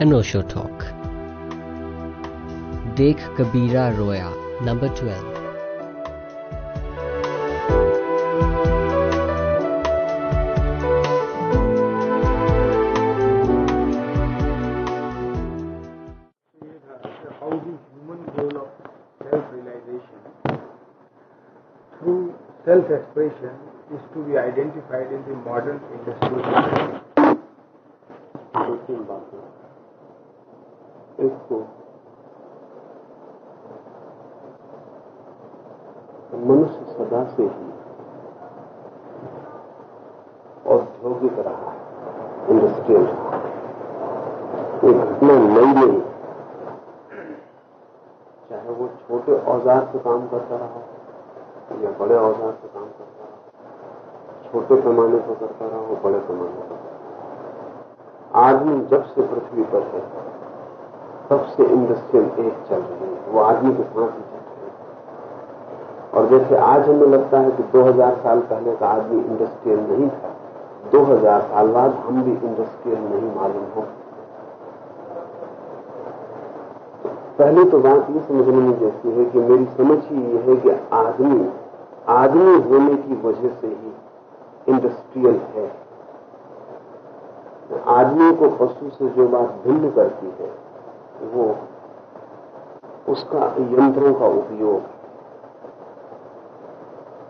an Osho talk. Dekh Kabira Roya, number 12. self-expression is to be identified in the modern industrial society. छोटे पैमाने पर करता रहा हो, बड़े पैमाने पर आदमी जब से पृथ्वी पर है, तब से इंडस्ट्रियल एज चल रही है। वो आदमी के साथ ही चल रही है। और जैसे आज हमें लगता है कि 2000 साल पहले का आदमी इंडस्ट्रियल नहीं था 2000 साल बाद हम भी इंडस्ट्रियल नहीं मालूम हो। पहली तो बात ये समझने में जैसी है कि मेरी समझ ही ये है कि आदमी आदमी होने की वजह से ही इंडस्ट्रियल है। आदमी को पशु से जो बात भिन्न करती है, वो उसका यंत्रों का उपयोग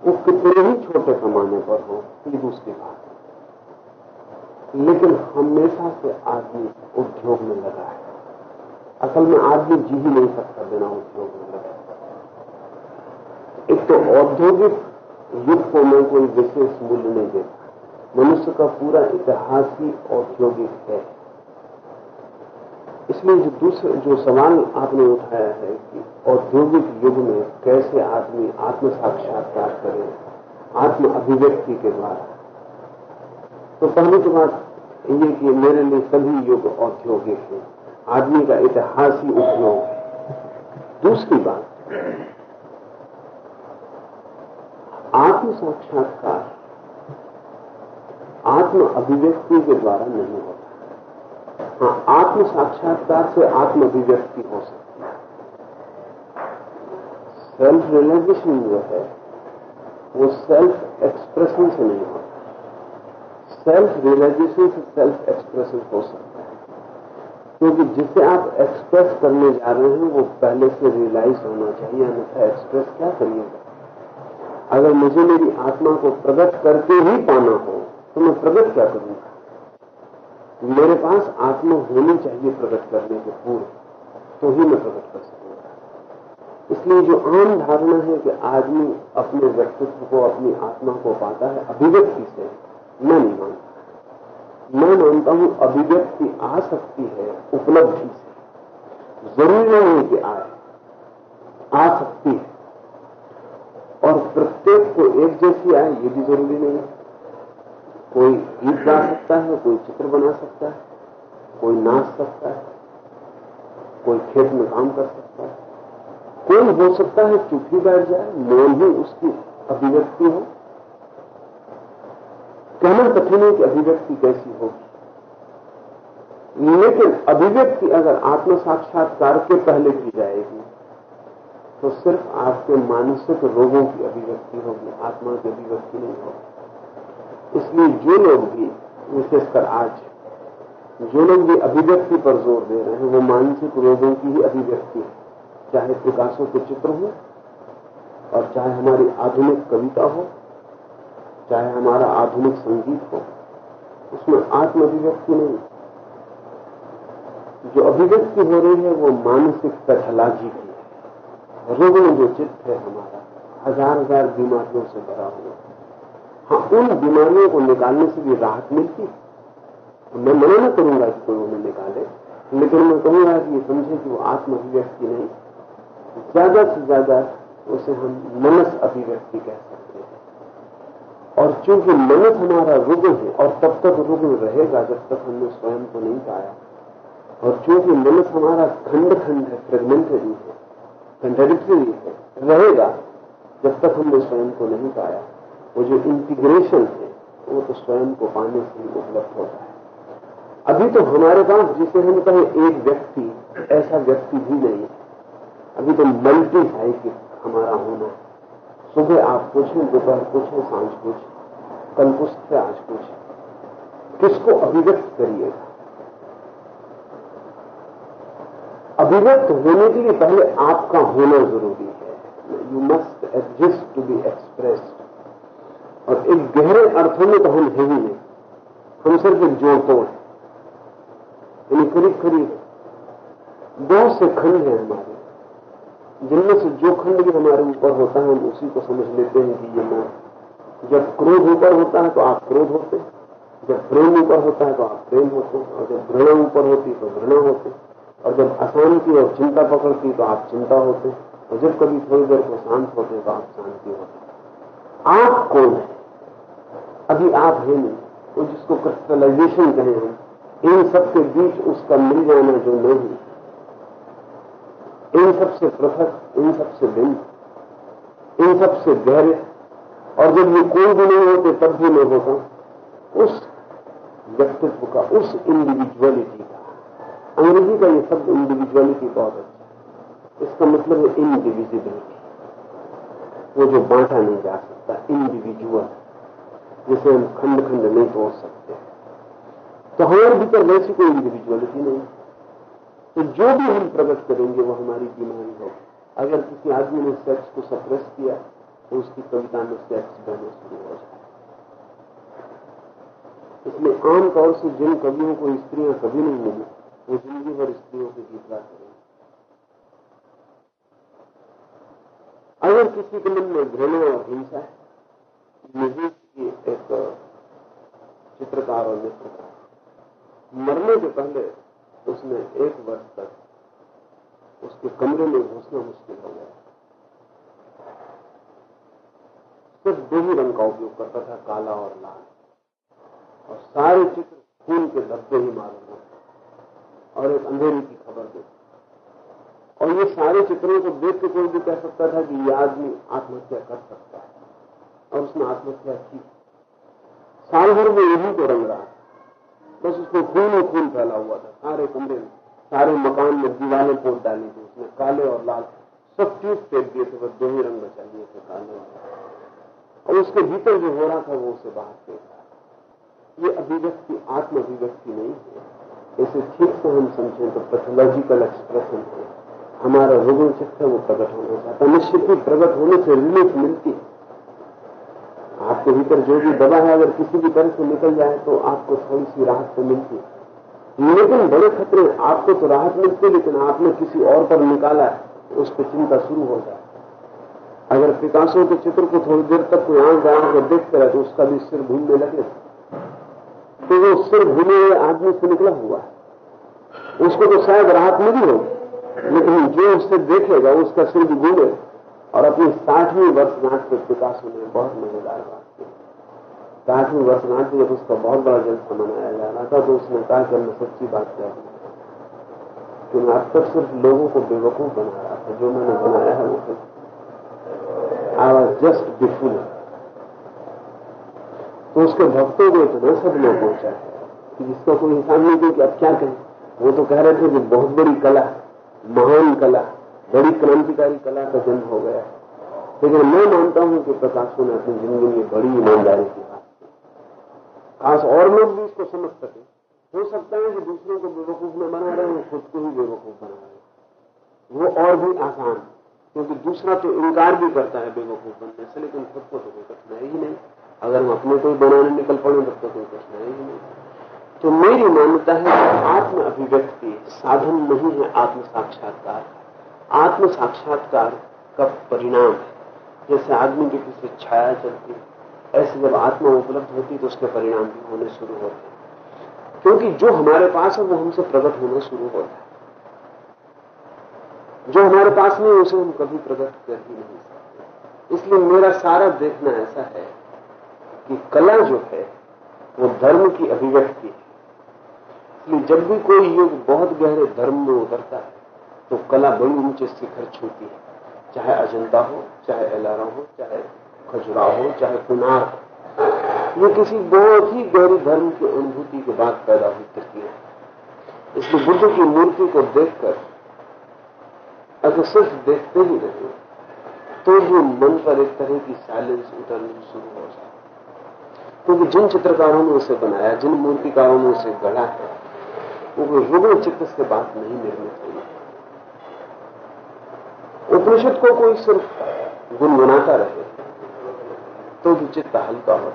वो कितने ही छोटे पैमाने पर हो ये दूसरी बात लेकिन हमेशा से आदमी उद्योग में लगा है। असल में आदमी जी ही नहीं सकता बिना उद्योग में लगा। एक तो औद्योगिक युग को मैं कोई विशेष मूल्य नहीं देता। मनुष्य का पूरा इतिहास ही औद्योगिक है। इसलिए जो दूसरे, जो सवाल आपने उठाया है कि औद्योगिक युग में कैसे आदमी आत्म साक्षात्कार करे, आत्म अभिव्यक्ति के द्वारा। तो पहली तो बात ये कि मेरे लिए सभी युग औद्योगिक है। आदमी का इतिहास ही उपयोग है। दूसरी बात आत्म साक्षात्कार आत्म अभिव्यक्ति के द्वारा नहीं होता। हाँ आत्म साक्षात्कार से आत्म अभिव्यक्ति हो सकती है। सेल्फ रियलाइजेशन जो है, वो सेल्फ एक्सप्रेशन से नहीं होता। सेल्फ रियलाइजेशन से सेल्फ एक्सप्रेशन हो सकता है। क्योंकि जिसे आप एक्सप्रेस करने जा रहे हैं, वो पहले से रियलाइज़ होना चाहिए, अन्यथा एक्सप्रेस क्या करिएगा? अगर मुझे मेरी आत्मा को प्रकट करके ही पाना हो तो मैं प्रकट क्या करूँगा मेरे पास आत्मा होनी चाहिए प्रकट करने के पूर्व तो ही मैं प्रकट कर सकूँगा इसलिए जो आम धारणा है कि आदमी अपने व्यक्तित्व को, अपनी आत्मा को पाता है, अभिव्यक्ति से, मैं नहीं मानता। मैं मानता हूँ अभिव्यक्ति आ सकती है उपलब्धि से। ज़रूरी नहीं कि आए, आ सकती है। और प्रत्येक को एक जैसी आए, ये भी ज़रूरी नहीं है। कोई गीत गा सकता है, कोई चित्र बना सकता है, कोई नाच सकता है, कोई खेत में काम कर सकता है। कोई हो सकता है चुप ही बैठ जाए, मौन ही उसकी अभिव्यक्ति हो। कहना कठिन है कि अभिव्यक्ति कैसी होगी। लेकिन अभिव्यक्ति अगर आत्म साक्षात्कार के पहले की जाएगी तो सिर्फ़ आपके मानसिक रोगों की अभिव्यक्ति होगी, आत्मा की अभिव्यक्ति नहीं होगी। इसलिए जो लोग भी विशेषकर आज जो लोग भी अभिव्यक्ति पर ज़ोर दे रहे हैं, वो मानसिक रोगों की ही अभिव्यक्ति है। चाहे प्रकाशों के चित्र हो, और चाहे हमारी आधुनिक कविता हो, चाहे हमारा आधुनिक संगीत हो, उसमें आत्म अभिव्यक्ति नहीं। जो अभिव्यक्ति हो रही है, वो मानसिक पैथोलॉजी की रुग्ण जो चित्त है हमारा हज़ार हज़ार बीमारियों से भरा हुआ। हाँ उन बीमारियों को निकालने से भी राहत मिलती है। मैं मना न करूँगा कि कोई उन्हें निकाले, लेकिन मैं कहूँगा कि ये समझे कि वो आत्म अभिव्यक्ति नहीं। ज़्यादा से ज़्यादा उसे हम मनस अभिव्यक्ति कह सकते हैं। और चूँकि मनस हमारा रुग्ण है, और तब तक रुग्ण रहेगा जब तक हमने स्वयं को नहीं पाया। और चूँकि मनस हमारा खंड खंड है फ्रेगमेंटरी है कंट्राडिक्टरी है रहेगा, जब तक हमने स्वयं को नहीं पाया। वो जो इंटीग्रेशन है वो तो स्वयं को पाने से ही उपलब्ध होता है। अभी तो हमारे पास, जिसे हम कहें एक व्यक्ति, ऐसा व्यक्ति भी नहीं है। अभी तो मल्टी है कि हमारा होना। सुबह आप पूछें, दोपहर कुछ पूछें, साँझ पूछें, कल पूछते आज पूछें किसको अभिव्यक्त करिएगा? अभिव्यक्त होने के लिए पहले आपका होना ज़रूरी है। You must exist to be expressed और एक गहरे अर्थों में तो हम है ही नहीं। हम सिर्फ़ एक जोड़ तोड़ यानी करीब करीब बहुत से खंड हैं हमारे। जिनमें से जो खंड भी हमारे ऊपर होता है, हम उसी को समझ लेते हैं कि ये मैं जब क्रोध ऊपर होता है तो आप क्रोध होते हैं। जब प्रेम ऊपर होता है तो आप प्रेम होते हैं। और जब घृणा ऊपर होती है तो घृणा होते और जब अशांति और चिंता पकड़ती तो आप चिंता होते और जब कभी थोड़ी देर को शांत होते तो आप शांति होते आप कौन है? अभी आप है नहीं। वो जिसको क्रिस्टलाइजेशन कहें हम इन सबके बीच उसका मिल जाना जो नहीं इन सबसे पृथक, इन सबसे भिन्न, इन सबसे गहरे। और जब ये कोई भी नहीं होते, तब भी मैं होता उस व्यक्तित्व का, उस इंडिविजुअलिटी का। अंग्रेज़ी का ये शब्द इंडिविजुअलिटी बहुत अच्छा इसका मतलब है इनडिविजिबिलिटी वो जो बांटा नहीं जा सकता इंडिविजुअल जिसे हम खंड खंड नहीं तोड़ सकते। तो हमारे भीतर वैसी कोई इंडिविजुअलिटी नहीं। तो जो भी हम प्रकट करेंगे, वो हमारी बीमारी होगी अगर किसी आदमी ने सेक्स को सप्रेस किया तो उसकी कविता में सेक्स बहना शुरू हो जाए। इसलिए आमतौर से जिन कवियों को स्त्रियाँ कभी नहीं मिली वो ज़िंदगी भर स्त्रियों के गीत रहे अगर किसी के मन में घृणा और हिंसा है की एक चित्रकार और नेत्रकार मरने से पहले उसने एक वर्ष तक उसके कमरे में घुसना मुश्किल हो गया। सिर्फ़ दो ही रंग का उपयोग करता था, काला और लाल। और सारे चित्र खून के धब्बे ही मालूम और एक अंधेरी की खबर दे और ये सारे चित्रों को देख के कोई भी कह सकता था कि ये आदमी आत्महत्या कर सकता है। और उसने आत्महत्या की। साल भर में यही को रंग रहा बस उसको खून ही खून फैला हुआ था। सारे कमरे में, सारे मकान में दीवारें पोत डाली थी उसने, काले और लाल। सब चीज़ फेंक दिए थे, बस दो ही रंग बचा लिए थे, काले और और उसके भीतर जो हो रहा था, वो उसे बाहर फेंक ये अभिव्यक्ति आत्म अभिव्यक्ति नहीं है। इसे ठीक से हम समझें तो पैथोलॉजिकल एक्सप्रेशन है। हमारा रुग्ण चित्त है वो प्रकट होना चाहता निश्चित ही प्रकट होने से रिलीफ मिलती है। आपके भीतर जो भी दवा है, अगर किसी भी तरह से निकल जाए तो आपको थोड़ी सी राहत तो मिलती है। लेकिन बड़े खतरे, आपको तो राहत मिलती है, लेकिन आपने किसी और पर निकाला है उस पर चिंता शुरू हो जाए अगर पिकासों के चित्र को थोड़ी देर तक कोई आँख कर देखते रहे तो उसका भी सिर भूलने लगे। तो वो सिर भूले हुए आदमी से निकला हुआ है। उसको तो शायद राहत मिली होगी, लेकिन जो उससे देखेगा, उसका सिर भी भूलेगा और अपनी साठवीं वर्षगांठ के पिकासो ने बहुत मज़ेदार बात की। साठवीं वर्षगांठ जब उसका बहुत बड़ा जलसा मनाया जा रहा था तो उसने कहा कि मैं सच्ची बात कह रहा कि मैं अब तक सिर्फ़ लोगों को बेवकूफ़ बना रहा था, जो मैंने बनाया है वो आई वॉज़ जस्ट बिफुल तो उसके भक्तों को इतना सब लोग पहुँचा। कि जिसका कोई हिसाब नहीं कि अब क्या कहें? वो तो कह रहे थे कि बहुत बड़ी कला, महान कला, बड़ी क्रांतिकारी कला का जन्म हो गया। लेकिन मैं मानता हूँ कि प्रकाशों ने अपनी ज़िंदगी में बड़ी ईमानदारी की खास और लोग भी इसको समझ सके। हो सकता है कि दूसरों को बेवकूफ़ में बना रहे हैं, खुद को ही बेवकूफ़ बना रहे वो और भी आसान, क्योंकि दूसरा तो इनकार भी करता है बेवकूफ़ बनने से, लेकिन खुद को तो कोई कठिनाई ही नहीं। अगर हम अपने को ही बनाने निकल पड़े तब तो कोई कठिनाई ही नहीं। तो मेरी मान्यता है कि आत्म अभिव्यक्ति साधन नहीं है आत्म साक्षात्कार। आत्म साक्षात्कार का परिणाम है। जैसे आदमी के पीछे छाया चलती है, ऐसे जब आत्मा उपलब्ध होती तो उसके परिणाम भी होने शुरू होते हैं। क्योंकि जो हमारे पास है, वो हमसे प्रकट होना शुरू होता है। जो हमारे पास नहीं उसे हम कभी प्रकट कर ही नहीं सकते। इसलिए मेरा सारा देखना ऐसा है कि कला जो है, वो धर्म की अभिव्यक्ति है। इसलिए जब भी कोई युग बहुत गहरे धर्म में उतरता है तो कला बड़ी ऊँचे शिखर छूती है। चाहे अजंता हो, चाहे एलारा हो, चाहे खजुरा हो, चाहे कुनार हो। ये किसी बहुत ही गहरी धर्म की अनुभूति के बाद पैदा हुई है। इसलिए बुद्ध की मूर्ति को देखकर, अगर सिर्फ़ देखते ही रहे तो भी मन पर एक तरह की साइलेंस उतरनी शुरू हो जाए क्योंकि जिन चित्रकारों ने उसे बनाया, जिन मूर्तिकारों ने उसे गढ़ा है, वो रुग्ण चित्त से बात नहीं निर्मित हुई। उपनिषद को कोई सिर्फ़ गुनगुनाता रहे तो भी चित्त हल्का हो।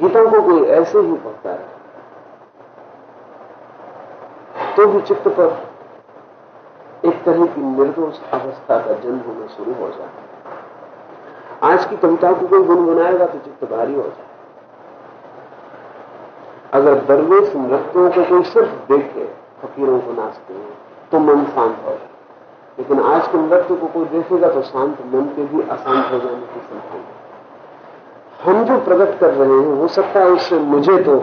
गीता को कोई ऐसे ही पढ़ता रहे तो भी चित्त पर एक तरह की निर्दोष अवस्था का जन्म होना शुरू हो जाता है। आज की कविता को कोई गुनगुनाएगा तो चित्त भारी हो जाए। अगर दरवेश नृत्यों को कोई सिर्फ़ देखे, फकीरों को नाचते हैं तो मन शांत हो जाए। लेकिन आज के नृत्य को कोई देखेगा तो शांत मन के भी अशांत हो जाने की संभावना हम जो प्रकट कर रहे हैं, हो सकता है उससे मुझे तो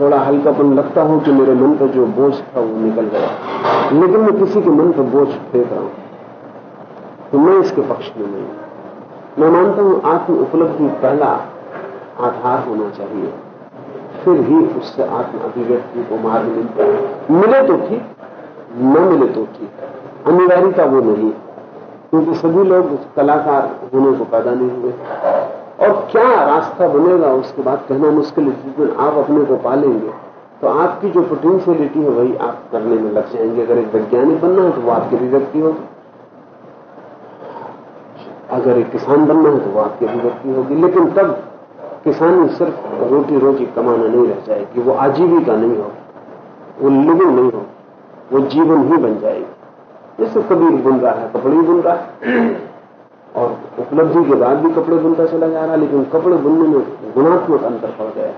थोड़ा हल्कापन लगता हो कि मेरे मन पर जो बोझ था वो निकल गया। लेकिन मैं किसी के मन पर बोझ फेंक रहा हूँ। तो मैं इसके पक्ष में नहीं। मैं मानता हूँ आत्म उपलब्धि पहला आधार होना चाहिए। फिर ही उससे आत्म अभिव्यक्ति को मार्ग मिलता है। मिले तो ठीक, न मिले तो ठीक। अनिवार्यता वो नहीं क्योंकि सभी लोग कलाकार होने को पैदा नहीं हुए। और क्या रास्ता बनेगा, उसके बाद कहना मुश्किल है, जिस आप अपने को पालेंगे तो आपकी जो पोटेंशियलिटी है, वही आप करने में लग जाएँगे। अगर एक वैज्ञानिक बनना है तो वो आपकी अभिव्यक्ति होगी। अगर एक किसान बनना है तो वो आपकी अभिव्यक्ति होगी। लेकिन तब किसानी सिर्फ़ रोटी रोजी कमाना नहीं रह जाएगी, वो आजीविका नहीं होगी, वो लिविंग नहीं होगी, वो जीवन ही बन जाएगी। जैसे कबीर बुन रहा है, कपड़े बुन रहा है। और उपलब्धि के बाद भी कपड़े बुनता चला जा रहा है लेकिन कपड़े बुनने में गुणात्मक अंतर पड़ गया।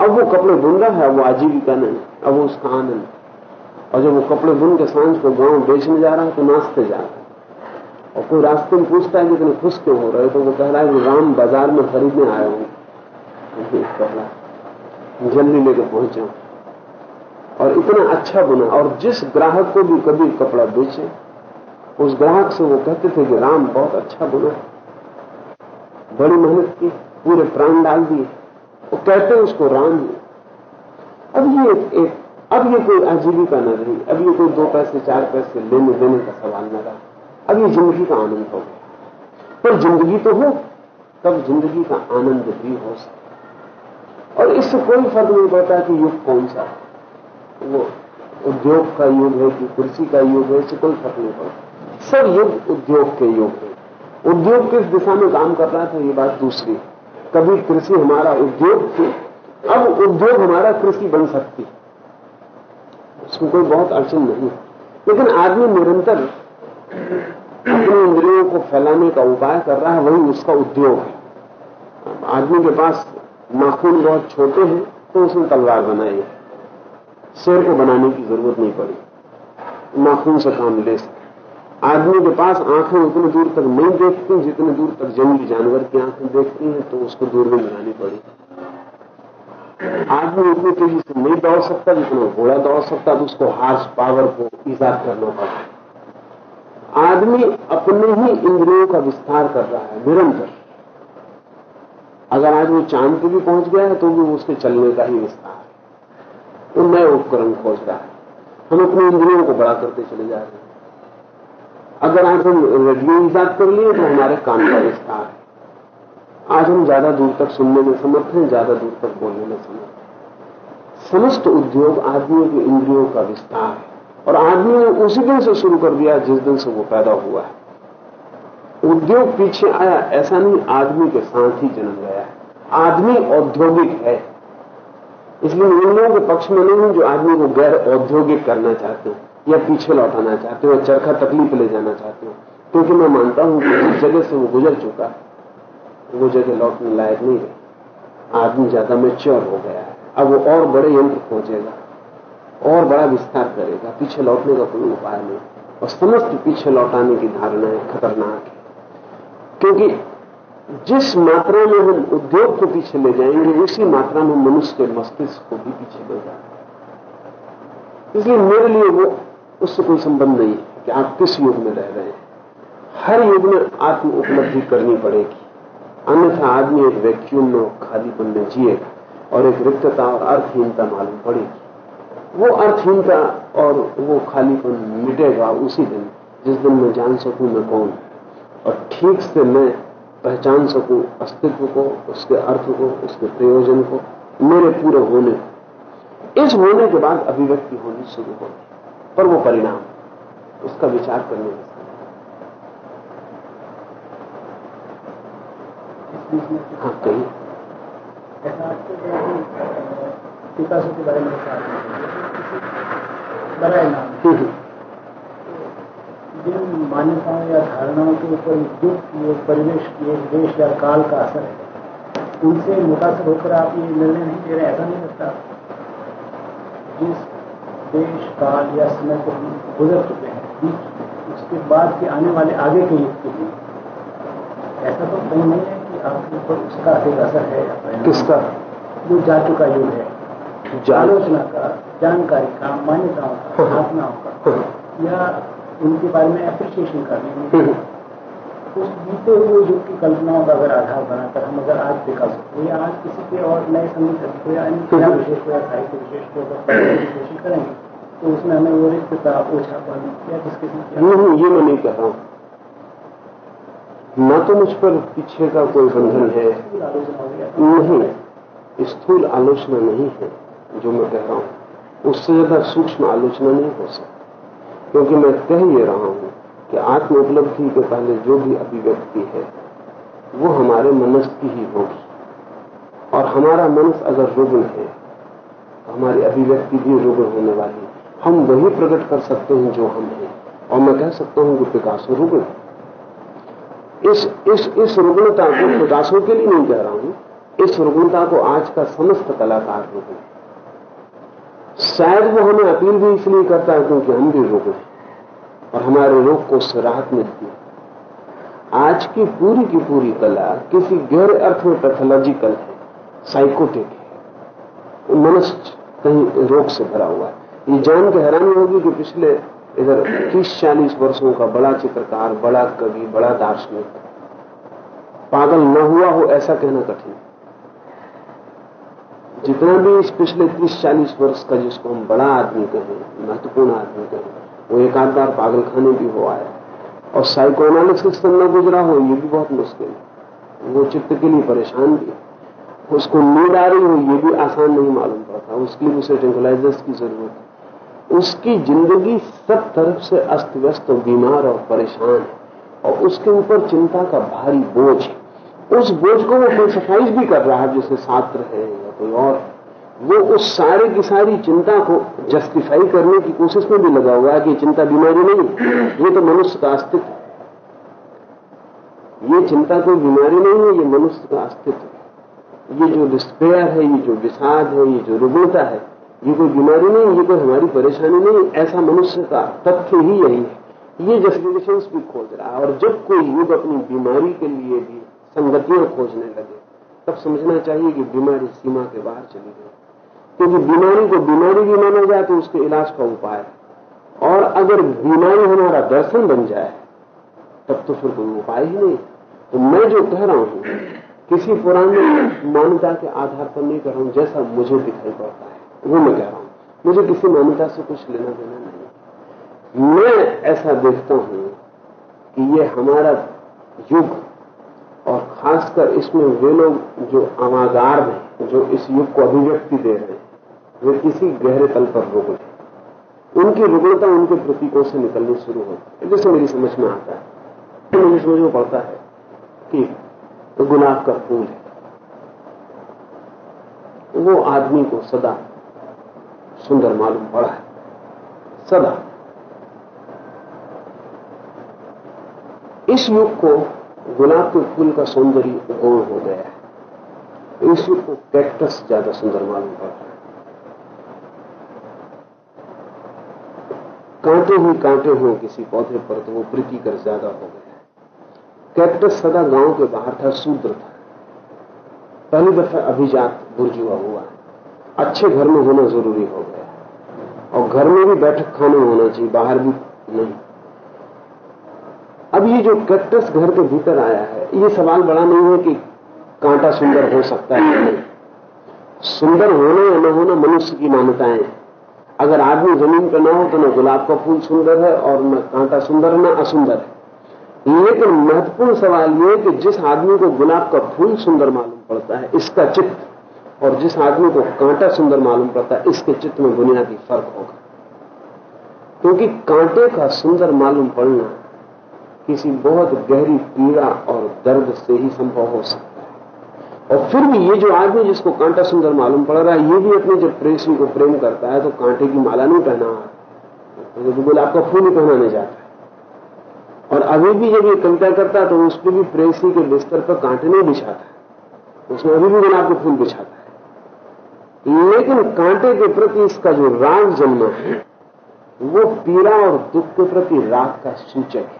अब वो कपड़े बुन रहा है वो आजीविका नहीं, अब वो उसका आनंद। और जब वो कपड़े बुन के साँझ को गाँव बेचने जा रहा है तो नाचते जा रहा है। और कोई रास्ते में पूछता है कि खुश क्यों हो रहे तो वो कह रहा है कि राम बाज़ार में खरीदने आया हूँ। जल्दी लेकर पहुँच। और इतना अच्छा बुना और जिस ग्राहक को भी कभी कपड़ा बेचे उस ग्राहक से वो कहते थे कि राम बहुत अच्छा बुना। बड़ी मेहनत की पूरे प्राण डाल दिए। वो कहते हैं उसको राम। अब ये एक, एक अब ये कोई आजीविका न रही अब ये कोई दो पैसे चार पैसे लेने देने का सवाल न रहा। अब ये ज़िंदगी का आनंद हो। पर ज़िंदगी तो हो, तब ज़िंदगी का आनंद भी हो सकता। और इससे कोई फ़र्क नहीं पड़ता कि युग कौन सा वो उद्योग का युग है कि कुर्सी का युग है, इससे कोई फ़र्क नहीं पड़ता। सब युग उद्योग के युग है। उद्योग किस दिशा में काम कर रहा था, ये बात दूसरी कभी कृषि हमारा उद्योग थी, अब उद्योग हमारा कृषि बन सकती उसमें कोई बहुत अड़चन नहीं लेकिन आदमी निरंतर अपने इंद्रियों को फैलाने का उपाय कर रहा है, वही उसका उद्योग है। आदमी के पास नाखून बहुत छोटे हैं तो उसने तलवार बनाई है। शेर को बनाने की ज़रूरत नहीं पड़ी। नाखून से काम ले सकते आदमी के पास आँखें उतनी दूर तक नहीं देखती, जितनी दूर तक जंगली जानवर की आँखें देखती हैं तो उसको दूर दूरबीन लगानी पड़ी। आदमी उतनी तेज़ी से नहीं दौड़ सकता, जितना घोड़ा दौड़ सकता तो उसको हार्स पावर को ईजाद करना पड़ा। आदमी अपने ही इंद्रियों का विस्तार कर रहा है, निरंतर। अगर वो चाँद के भी पहुँच गया है तो भी उसके चलने का ही विस्तार है। वो नए उपकरण खोज रहा है। हम अपने इंद्रियों को बड़ा करते चले जा रहे हैं। अगर आज हम रेडियो ईजाद कर लिए तो हमारे कान का विस्तार है। आज हम ज़्यादा दूर तक सुनने में समर्थ हैं, ज़्यादा दूर तक बोलने में समर्थ हैं। समस्त उद्योग आदमियों के इंद्रियों का विस्तार है। और आदमी ने उसी दिन से शुरू कर दिया जिस दिन से वो पैदा हुआ है। उद्योग पीछे आया, ऐसा नहीं, आदमी के साथ ही जन्म गया है। आदमी औद्योगिक है। इसलिए उन लोगों के पक्ष में नहीं, जो आदमी को गैर औद्योगिक करना चाहते हैं, या पीछे लौटाना चाहते हो चरखा तकलीफ़ ले जाना चाहते हो। क्योंकि मैं मानता हूँ कि जिस जगह से वो गुजर चुका है वो जगह लौटने लायक नहीं है। आदमी ज़्यादा मेच्योर हो गया है। अब वो और बड़े यंत्र खोजेगा। और बड़ा विस्तार करेगा। पीछे लौटने का कोई उपाय नहीं। और समस्त पीछे लौटाने की धारणाएँ खतरनाक है। क्योंकि जिस मात्रा में हम उद्योग को पीछे ले जाएँगे, उसी मात्रा में मनुष्य के मस्तिष्क को भी पीछे ले जाएँगे। इसलिए मेरे लिए वो, उससे कोई संबंध नहीं है कि आप किस युग में रह रहे हैं। हर युग में आत्म उपलब्धि करनी पड़ेगी। अन्यथा आदमी एक वैक्यूम में खालीपन में जिएगा और एक रिक्तता और अर्थहीनता मालूम पड़ेगी। वो अर्थहीनता और वो खालीपन मिटेगा उसी दिन, जिस दिन मैं जान सकूँ मैं कौन। और ठीक से मैं पहचान सकूँ अस्तित्व को, उसके अर्थ को, उसके प्रयोजन को, मेरे पूरे होने। इस होने के बाद अभिव्यक्ति होनी शुरू होगी, पर वो परिणाम, उसका विचार करने हाँ कही पिकासो के बारे में बड़ा नाम। जिन मान्यताओं या धारणाओं के ऊपर युग ये परिवेश ये देश या काल का असर है उनसे मुतासर होकर आप ये निर्णय नहीं ले रहे ऐसा नहीं लगता। जिस देश काल या समय को हम गुजर चुके हैं बीच उसके बाद के आने वाले आगे के युग के लिए ऐसा तो कहीं नहीं है कि आपके ऊपर उसका एक असर है किसका? जो जा चुका युग है। आलोचना का जानकारी का मान्यताओं का भावनाओं का या उनके बारे में अप्रिशिएशन करने में। हम्म, उस बीते हुए युग की कल्पनाओं का अगर आधार बनाकर हम अगर आज विकास हो या आज किसी के और नए संगीत को या अन्य विशेष को या साहित्य विशेष को अगर करेंगे तो उसमें हमें वो रिक्तता ओछापन या जिस किस्म की नहीं ये मैं नहीं कह रहा हूँ। न तो मुझ पर पीछे का कोई बंधन है। नहीं स्थूल आलोचना नहीं है। जो मैं कह रहा हूँ, उससे ज़्यादा सूक्ष्म आलोचना नहीं हो सकती। क्योंकि मैं कह ये रहा हूँ कि आत्म उपलब्धि के पहले जो भी अभिव्यक्ति है, वो हमारे मनस की ही होगी। और हमारा मनस अगर रुग्ण है तो हमारी अभिव्यक्ति भी रुग्ण होने वाली हम वही प्रकट कर सकते हैं जो हम हैं। और मैं कह सकता हूँ कि पिकासो रुग्ण इस इस इस रुग्णता को पिकासो के लिए नहीं कह रहा हूँ। इस रुग्णता को आज का समस्त कलाकार रुग्ण शायद वो हमें अपील भी इसलिए करता है क्योंकि हम भी रुग्ण हैं और हमारे रोग को उससे राहत मिलती है आज की पूरी की पूरी कला किसी गहरे अर्थ में पैथोलॉजिकल है। साइकोटिक है मनुष्य कहीं रोग से भरा हुआ है। ये जान के हैरानी होगी कि पिछले इधर 30-40 वर्षों का बड़ा चित्रकार, बड़ा कवि, बड़ा दार्शनिक, पागल न हुआ हो ऐसा कहना कठिन। है जितना भी इस पिछले 30-40 वर्ष का जिसको हम बड़ा आदमी कहें, महत्वपूर्ण आदमी कहें, वो एक आध बार पागल खाने भी हो आया और साइको एनालिसिस से न गुजरा हो, ये भी बहुत मुश्किल है। वो चित्त के लिए परेशान भी उसको नींद आ रही हो, ये भी आसान नहीं मालूम पड़ता। उसके लिए उसे टेंकुलाइजर्स की ज़रूरत है। उसकी ज़िंदगी सब तरफ़ से अस्त व्यस्त और बीमार और परेशान है। और उसके ऊपर चिंता का भारी बोझ है। उस बोझ को वो फिलसफाइज भी कर रहा है, जैसे छात्र है। कोई और। वो उस सारे की सारी चिंता को जस्टिफाई करने की कोशिश में भी लगा हुआ है कि चिंता बीमारी नहीं, ये तो मनुष्य का अस्तित्व ये चिंता कोई बीमारी नहीं है, ये मनुष्य का अस्तित्व ये जो डिस्पेयर है, ये जो विषाद है, ये जो रुग्णता है, ये कोई बीमारी नहीं, ये कोई हमारी परेशानी नहीं, ऐसा मनुष्य का तथ्य ही यही है। ये जस्टिफिकेशन भी खोज रहा है और जब कोई युग अपनी बीमारी के लिए भी संगतियाँ खोजने लगे तब समझना चाहिए कि बीमारी सीमा के बाहर चली गई। क्योंकि बीमारी को बीमारी भी माना जाए तो उसके इलाज का उपाय और अगर बीमारी हमारा दर्शन बन जाए, तब तो फिर कोई उपाय ही नहीं तो मैं जो कह रहा हूँ, किसी पुरानी मान्यता के आधार पर नहीं कर रहा हूँ, जैसा मुझे दिखाई पड़ता है, वो मैं कह रहा हूँ। मुझे किसी मान्यता से कुछ लेना देना नहीं मैं ऐसा देखता हूँ कि ये हमारा युग खासकर इसमें वे लोग जो अमागार हैं, जो इस युग को अभिव्यक्ति दे रहे हैं, वे किसी गहरे तल पर रुग्ण है उनकी रुग्णता उनके प्रतीकों से निकलनी शुरू होती है। जैसे मेरी समझ में आता है, मुझे समझ में पड़ता है कि गुलाब का फूल है। वो आदमी को सदा सुंदर मालूम पड़ा है। सदा। इस युग को गुलाब के फूल का सौंदर्य गौण हो गया है। इस को कैक्टस ज़्यादा सुंदर मालूम पड़ रहा है। कांटे ही कांटे हों किसी पौधे पर तो वो प्रीतिकर ज़्यादा हो गया कैक्टस सदा गाँव के बाहर था, शूद्र था। पहली दफ़ा अभिजात बुर्जुआ हुआ। अच्छे घर में होना ज़रूरी हो गया। और घर में भी बैठक खाना होना चाहिए, बाहर भी नहीं। अब ये जो कैक्टस घर के भीतर आया है, ये सवाल बड़ा नहीं है कि कांटा सुंदर हो सकता है नहीं। सुंदर होना या न होना मनुष्य की मान्यताएँ हैं। अगर आदमी ज़मीन पर ना हो तो न गुलाब का फूल सुंदर है और न कांटा सुंदर, न असुंदर है। लेकिन महत्वपूर्ण सवाल यह कि जिस आदमी को गुलाब का फूल सुंदर मालूम पड़ता है, इसका चित्त, और जिस आदमी को कांटा सुंदर मालूम पड़ता है, इसके चित्त में बुनियादी फ़र्क होगा। क्योंकि कांटे का सुंदर मालूम पड़ना किसी बहुत गहरी पीड़ा और दर्द से ही संभव हो सकता है। और फिर भी ये जो आदमी जिसको कांटा सुंदर मालूम पड़ रहा है ये भी अपने जब प्रेसी को प्रेम करता है तो कांटे की माला नहीं पहना तो, तो गुलाब का फूल ही पहनाने जाता है। और अभी भी जब ये कविता करता है तो उस पर भी प्रेसी के बिस्तर पर कांटे नहीं बिछाता उसमें अभी भी गुलाब के फूल बिछाता है। लेकिन कांटे के प्रति इसका जो राग जन्मा है वो पीड़ा और दुख के प्रति राग का सूचक है।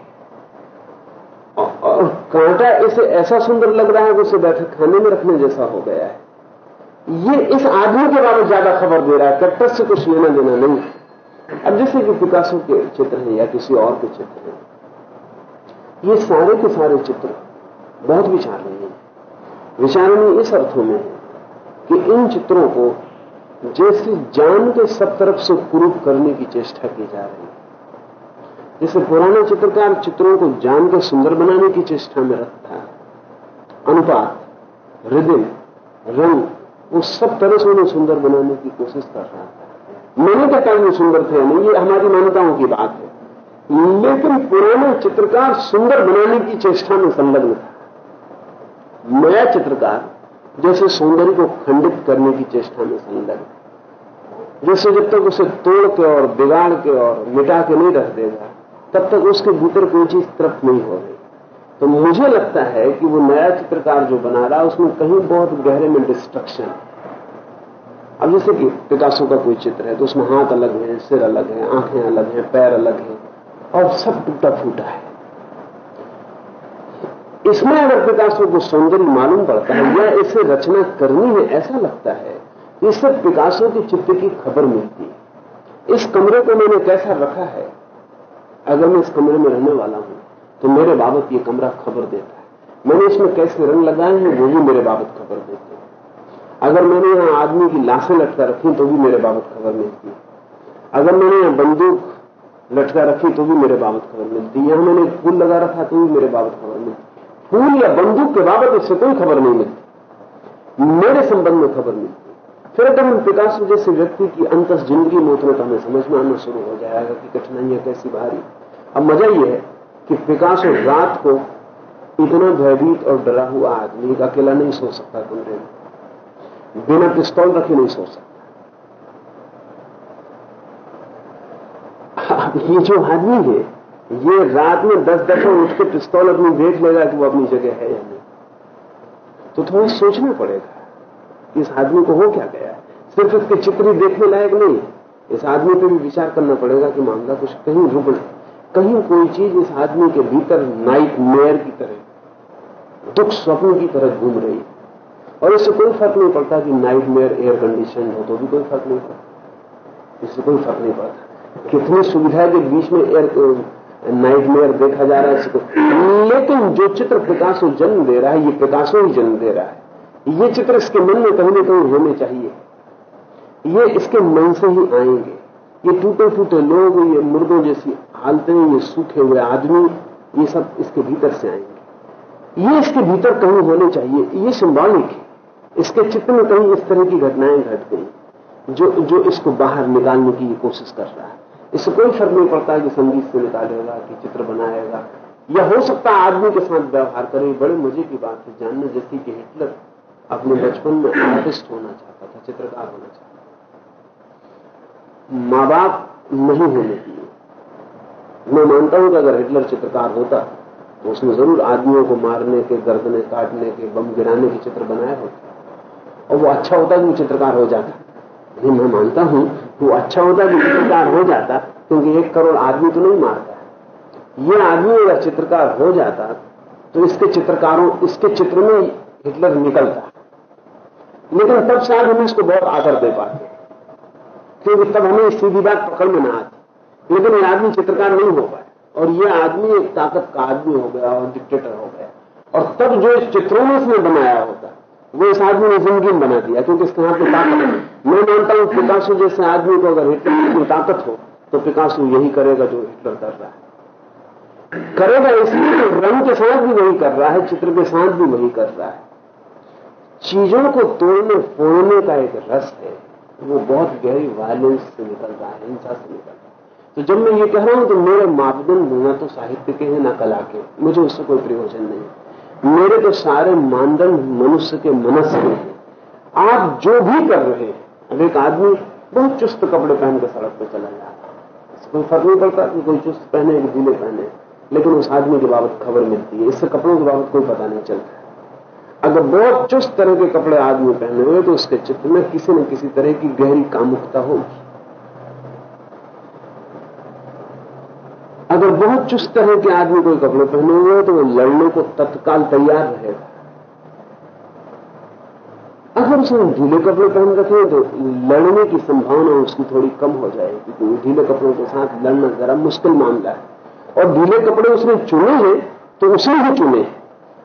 और कांटा इसे ऐसा सुंदर लग रहा है कि उसे बैठे खाने में रखने जैसा हो गया है। ये इस आदमी के बारे में ज़्यादा खबर दे रहा है कट्टर से कुछ लेना देना नहीं अब जैसे कि पिकासो के चित्र हैं या किसी और के चित्र हैं, ये सारे के सारे चित्र बहुत विचारणीय हैं। विचारणीय इस अर्थों में कि इन चित्रों को जैसे जान के सब तरफ़ से कुरूप करने की चेष्टा की जा रही है। जैसे पुराने चित्रकार चित्रों को जान के सुंदर बनाने की चेष्टा में रखता है। अनुपात, रिदिम, रंग, वो सब तरह से उन्हें सुंदर बनाने की कोशिश कर रहा है। मैंने कहता हूँ सुंदर थे नहीं, ये हमारी मान्यताओं की बात है। लेकिन पुराने चित्रकार सुंदर बनाने की चेष्टा में संलग्न था। नया चित्रकार जैसे सौंदर्य को खंडित करने की चेष्टा में संलग्न जैसे जब तक उसे तोड़ के और बिगाड़ के और मिटा के नहीं रख देगा तब तक उसके भीतर कोई चीज़ तृप्त नहीं हो रही। तो मुझे लगता है कि वो नया चित्रकार जो बना रहा है उसमें कहीं बहुत गहरे में डिस्ट्रक्शन अब जैसे कि पिकासो का कोई चित्र है तो उसमें हाथ अलग है, सिर अलग है, आँखें अलग हैं, पैर अलग हैं, और सब टूटा फूटा है। इसमें अगर पिकासो को सौंदर्य मालूम पड़ता है, या इसे रचना करनी है, ऐसा लगता है इससे पिकासो के चित्र की खबर मिलती है। इस कमरे को मैंने कैसा रखा है? अगर मैं इस कमरे में रहने वाला हूँ तो मेरे बाबत ये कमरा खबर देता है। मैंने इसमें कैसे रंग लगाए हैं, वो भी मेरे बाबत खबर देते हैं। अगर मैंने यहाँ आदमी की लाशें लटका रखी तो भी मेरे बाबत खबर मिलती है। अगर मैंने यहाँ बंदूक लटका रखी तो भी मेरे बाबत खबर मिलती है। यहाँ मैंने फूल लगा रखा तो भी मेरे बाबत खबर मिलती फूल या बंदूक के बाबत इससे कोई खबर नहीं मिलती। मेरे संबंध में खबर मिलती फिर अगर हम पिकासो जैसे व्यक्ति की अंतस ज़िंदगी में उतरे तो हमें समझ में आना शुरू हो जाएगा कि कठिनाइयाँ कैसी भारी अब मज़ा यह है कि पिकासो रात को इतना भयभीत और डरा हुआ आदमी अकेला नहीं सो सकता कमरे में। बिना पिस्तौल रखे नहीं सो सकता। अब ये जो आदमी है, ये रात में दस दफ़ा उठ के पिस्तौल अपनी देख लेगा कि वो अपनी जगह है या नहीं? तो थोड़ा सोचना पड़ेगा। इस आदमी को हो क्या गया सिर्फ़ इसके चित्र देखने लायक नहीं इस आदमी पर भी विचार करना पड़ेगा कि मामला कुछ कहीं रुकना कहीं कोई चीज़ इस आदमी के भीतर नाइट मेयर की तरह, दुख स्वप्न की तरह घूम रही और इससे कोई फ़र्क नहीं पड़ता कि नाइट मेयर एयर कंडीशन हो तो भी कोई फ़र्क नहीं पड़ता। इससे कोई फ़र्क नहीं पड़ता। कितनी सुविधा के बीच में एयर नाइट मेयर देखा जा रहा है इसको लेकिन जो चित्र प्रकाशो जन्म दे रहा है, ये प्रकाशो ही जन्म दे रहा है। ये चित्र इसके मन में कहीं ना कहीं होने चाहिए। ये इसके मन से ही आएँगे। ये टूटे फूटे लोग, ये मुर्दों जैसी हालतें, ये सूखे हुए आदमी, ये सब इसके भीतर से आएँगे। ये इसके भीतर कहीं होने चाहिए। ये सिंबॉलिक है। इसके चित्र में कहीं इस तरह की घटनाएँ घट गई जो जो इसको बाहर निकालने की कोशिश कर रहा है। इससे कोई फ़र्क नहीं पड़ता कि संगीत से निकालेगा, कि चित्र बनाएगा। या हो सकता है आदमी के साथ व्यवहार करे, बड़े मज़े की बात है, जानना जैसी कि हिटलर अपने बचपन में आर्टिस्ट होना चाहता था, चित्रकार होना चाहता था। माँ बाप नहीं होने दिए मैं मानता हूँ कि अगर हिटलर चित्रकार होता तो उसने ज़रूर आदमियों को मारने के गर्दने काटने के, बम गिराने के चित्र बनाए होते। और वो अच्छा होता कि वो चित्रकार हो जाता। नहीं मैं मानता हूँ वो अच्छा होता कि चित्रकार हो जाता, क्योंकि एक करोड़ आदमी तो नहीं मारता ये आदमी अगर चित्रकार हो जाता तो इसके चित्रकारों, इसके चित्र में हिटलर निकलता। लेकिन तब शायद हम इसको बहुत आदर दे पाते क्योंकि तब हमें सीधी बात पकड़ में ना आती। लेकिन ये आदमी चित्रकार नहीं हो पाए और ये आदमी एक ताकत का आदमी हो गया और डिक्टेटर हो गया। और तब जो इस चित्रों में उसने बनाया होता, वो इस आदमी ने ज़िंदगी में बना दिया, क्योंकि इसके हाथ में ताकत है मैं मानता हूँ पिकासू जैसे आदमी को अगर हिटलर की ताकत हो तो पिकासो यही करेगा जो हिटलर कर रहा है। करेगा इसलिए रंग के साथ भी वही कर रहा है, चित्र के साथ भी वही कर रहा है। चीज़ों को तोड़ने, फोड़ने का एक रस है, वो बहुत गहरी वायलेंस से निकल रहा है, हिंसा से निकल रहा है। तो जब मैं ये कह रहा हूँ तो मेरे मापदंड ना तो साहित्य के हैं, ना कला के। मुझे उससे कोई प्रयोजन नहीं। मेरे तो सारे मानदंड मनुष्य के मनस के हैं। आप जो भी कर रहे हैं, अब एक आदमी बहुत चुस्त कपड़े पहन के सड़क पर चला जाता है। कोई फ़र्क नहीं पड़ता कि कोई चुस्त पहने कि ढीले पहने। लेकिन उस आदमी की बाबत खबर मिलती है। इससे कपड़ों की बाबत कोई पता नहीं चलता अगर बहुत चुस्त तरह के कपड़े आदमी पहने हुए तो उसके चित्र में किसी न किसी तरह की गहरी कामुकता होगी। अगर बहुत चुस्त तरह के आदमी कोई कपड़े पहने हुए तो वो लड़ने को तत्काल तैयार रहेगा अगर उसने ढीले कपड़े पहन रखे तो लड़ने की संभावना उसकी थोड़ी कम हो जाएगी, क्योंकि ढीले कपड़ों के साथ लड़ना जरा मुश्किल मामला है। और ढीले कपड़े उसने चुने हैं तो उसने ही चुने हैं।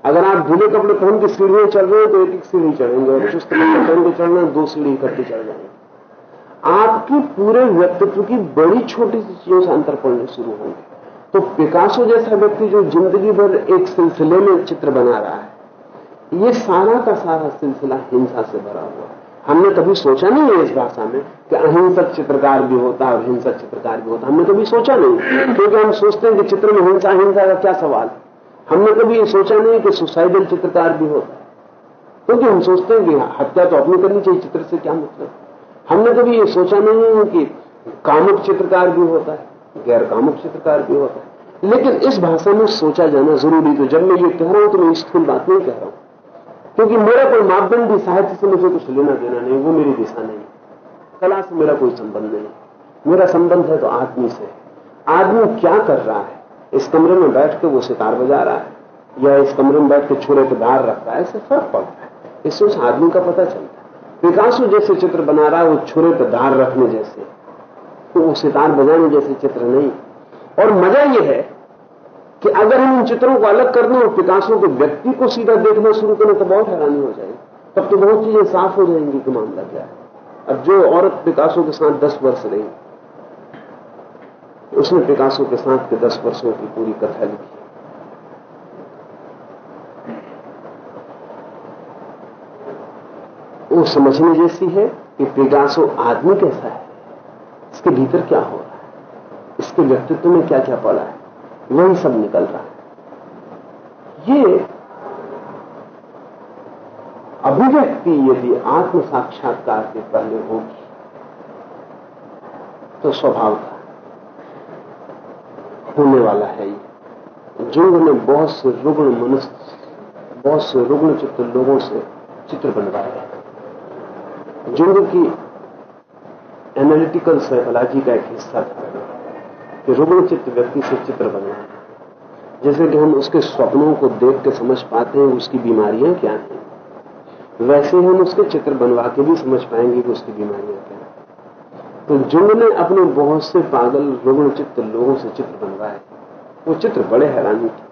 अगर आप ढीले कपड़े पहन के सीढ़ियाँ चल रहे हैं तो एक एक सीढ़ी चढ़ेंगे, और चुस्त कपड़े पहन के चढ़ना दो सीढ़ी इकट्ठे चढ़ जाएँगे। आपकी पूरे व्यक्तित्व की बड़ी छोटी सी चीज़ों से अंतर पड़ने शुरू होंगे। तो पिकासो जैसा व्यक्ति जो ज़िंदगी भर एक सिलसिले में चित्र बना रहा है, ये सारा का सारा सिलसिला हिंसा से भरा हुआ है। हमने कभी सोचा नहीं है इस भाषा में कि अहिंसक चित्रकार भी होता है और हिंसक चित्रकार भी होता। हमने कभी सोचा नहीं, क्योंकि हम सोचते हैं कि चित्र में हिंसा हिंसा का क्या सवाल हमने कभी ये सोचा नहीं कि सुसाइडल चित्रकार भी है। क्योंकि हम सोचते हैं कि हत्या तो अपनी करनी चाहिए चित्र से क्या मतलब? हमने कभी ये सोचा नहीं है कि कामुक चित्रकार भी होता है गैर कामुक चित्रकार भी होता है। लेकिन इस भाषा में सोचा जाना ज़रूरी तो जब मैं ये कह रहा हूँ तो मैं स्थूल बात नहीं कह रहा हूँ। क्योंकि मेरा कोई मापदंड भी साहित्य से मुझे कुछ लेना देना नहीं, वो मेरी दिशा नहीं। कला से मेरा कोई संबंध नहीं। मेरा संबंध है तो आदमी से। आदमी क्या कर रहा है? इस कमरे में बैठ के वो सितार बजा रहा है, या इस कमरे में बैठ के छोरे पे धार रख रहा है, इससे फ़र्क पड़ता है। इससे उस आदमी का पता चलता है। विकासु जैसे चित्र बना रहा है, वो छुरे पे धार रखने जैसे। तो वो सितार बजाने जैसे चित्र नहीं। और मज़ा यह है कि अगर हम इन चित्रों को अलग कर दें, और पिकासों के व्यक्ति को सीधा देखना शुरू करें तो बहुत हैरानी हो जाएगी। तब तो बहुत चीज़ें साफ़ हो जाएँगी कि मामला क्या है। अब जो औरत पिकासों के साथ दस वर्ष रही उसने पिकासो के साथ के दस वर्षों की पूरी कथा लिखी। वो समझने जैसी है कि पिकासो आदमी कैसा है? इसके भीतर क्या हो रहा है? इसके व्यक्तित्व में क्या क्या पड़ा है? वही सब निकल रहा है। ये अभिव्यक्ति यदि आत्म साक्षात्कार के पहले होगी तो स्वभाव का होने वाला है ये। जुंग ने बहुत से रुग्ण मनुष्य, बहुत से रुग्ण चित्र लोगों से चित्र बनवाए जुंग की एनालिटिकल साइकोलॉजी का एक हिस्सा था। कि रुग्ण चित्र व्यक्ति से चित्र बनाए जैसे कि हम उसके स्वप्नों को देख के समझ पाते हैं, उसकी बीमारियाँ क्या हैं। वैसे हम उसके चित्र बनवा के भी समझ पाएँगे कि उसकी बीमारियाँ क्या हैं। तो जुंग ने अपने बहुत से पागल रुग्ण चित्र लोगों से चित्र बनवाए, वो चित्र बड़े हैरानी थे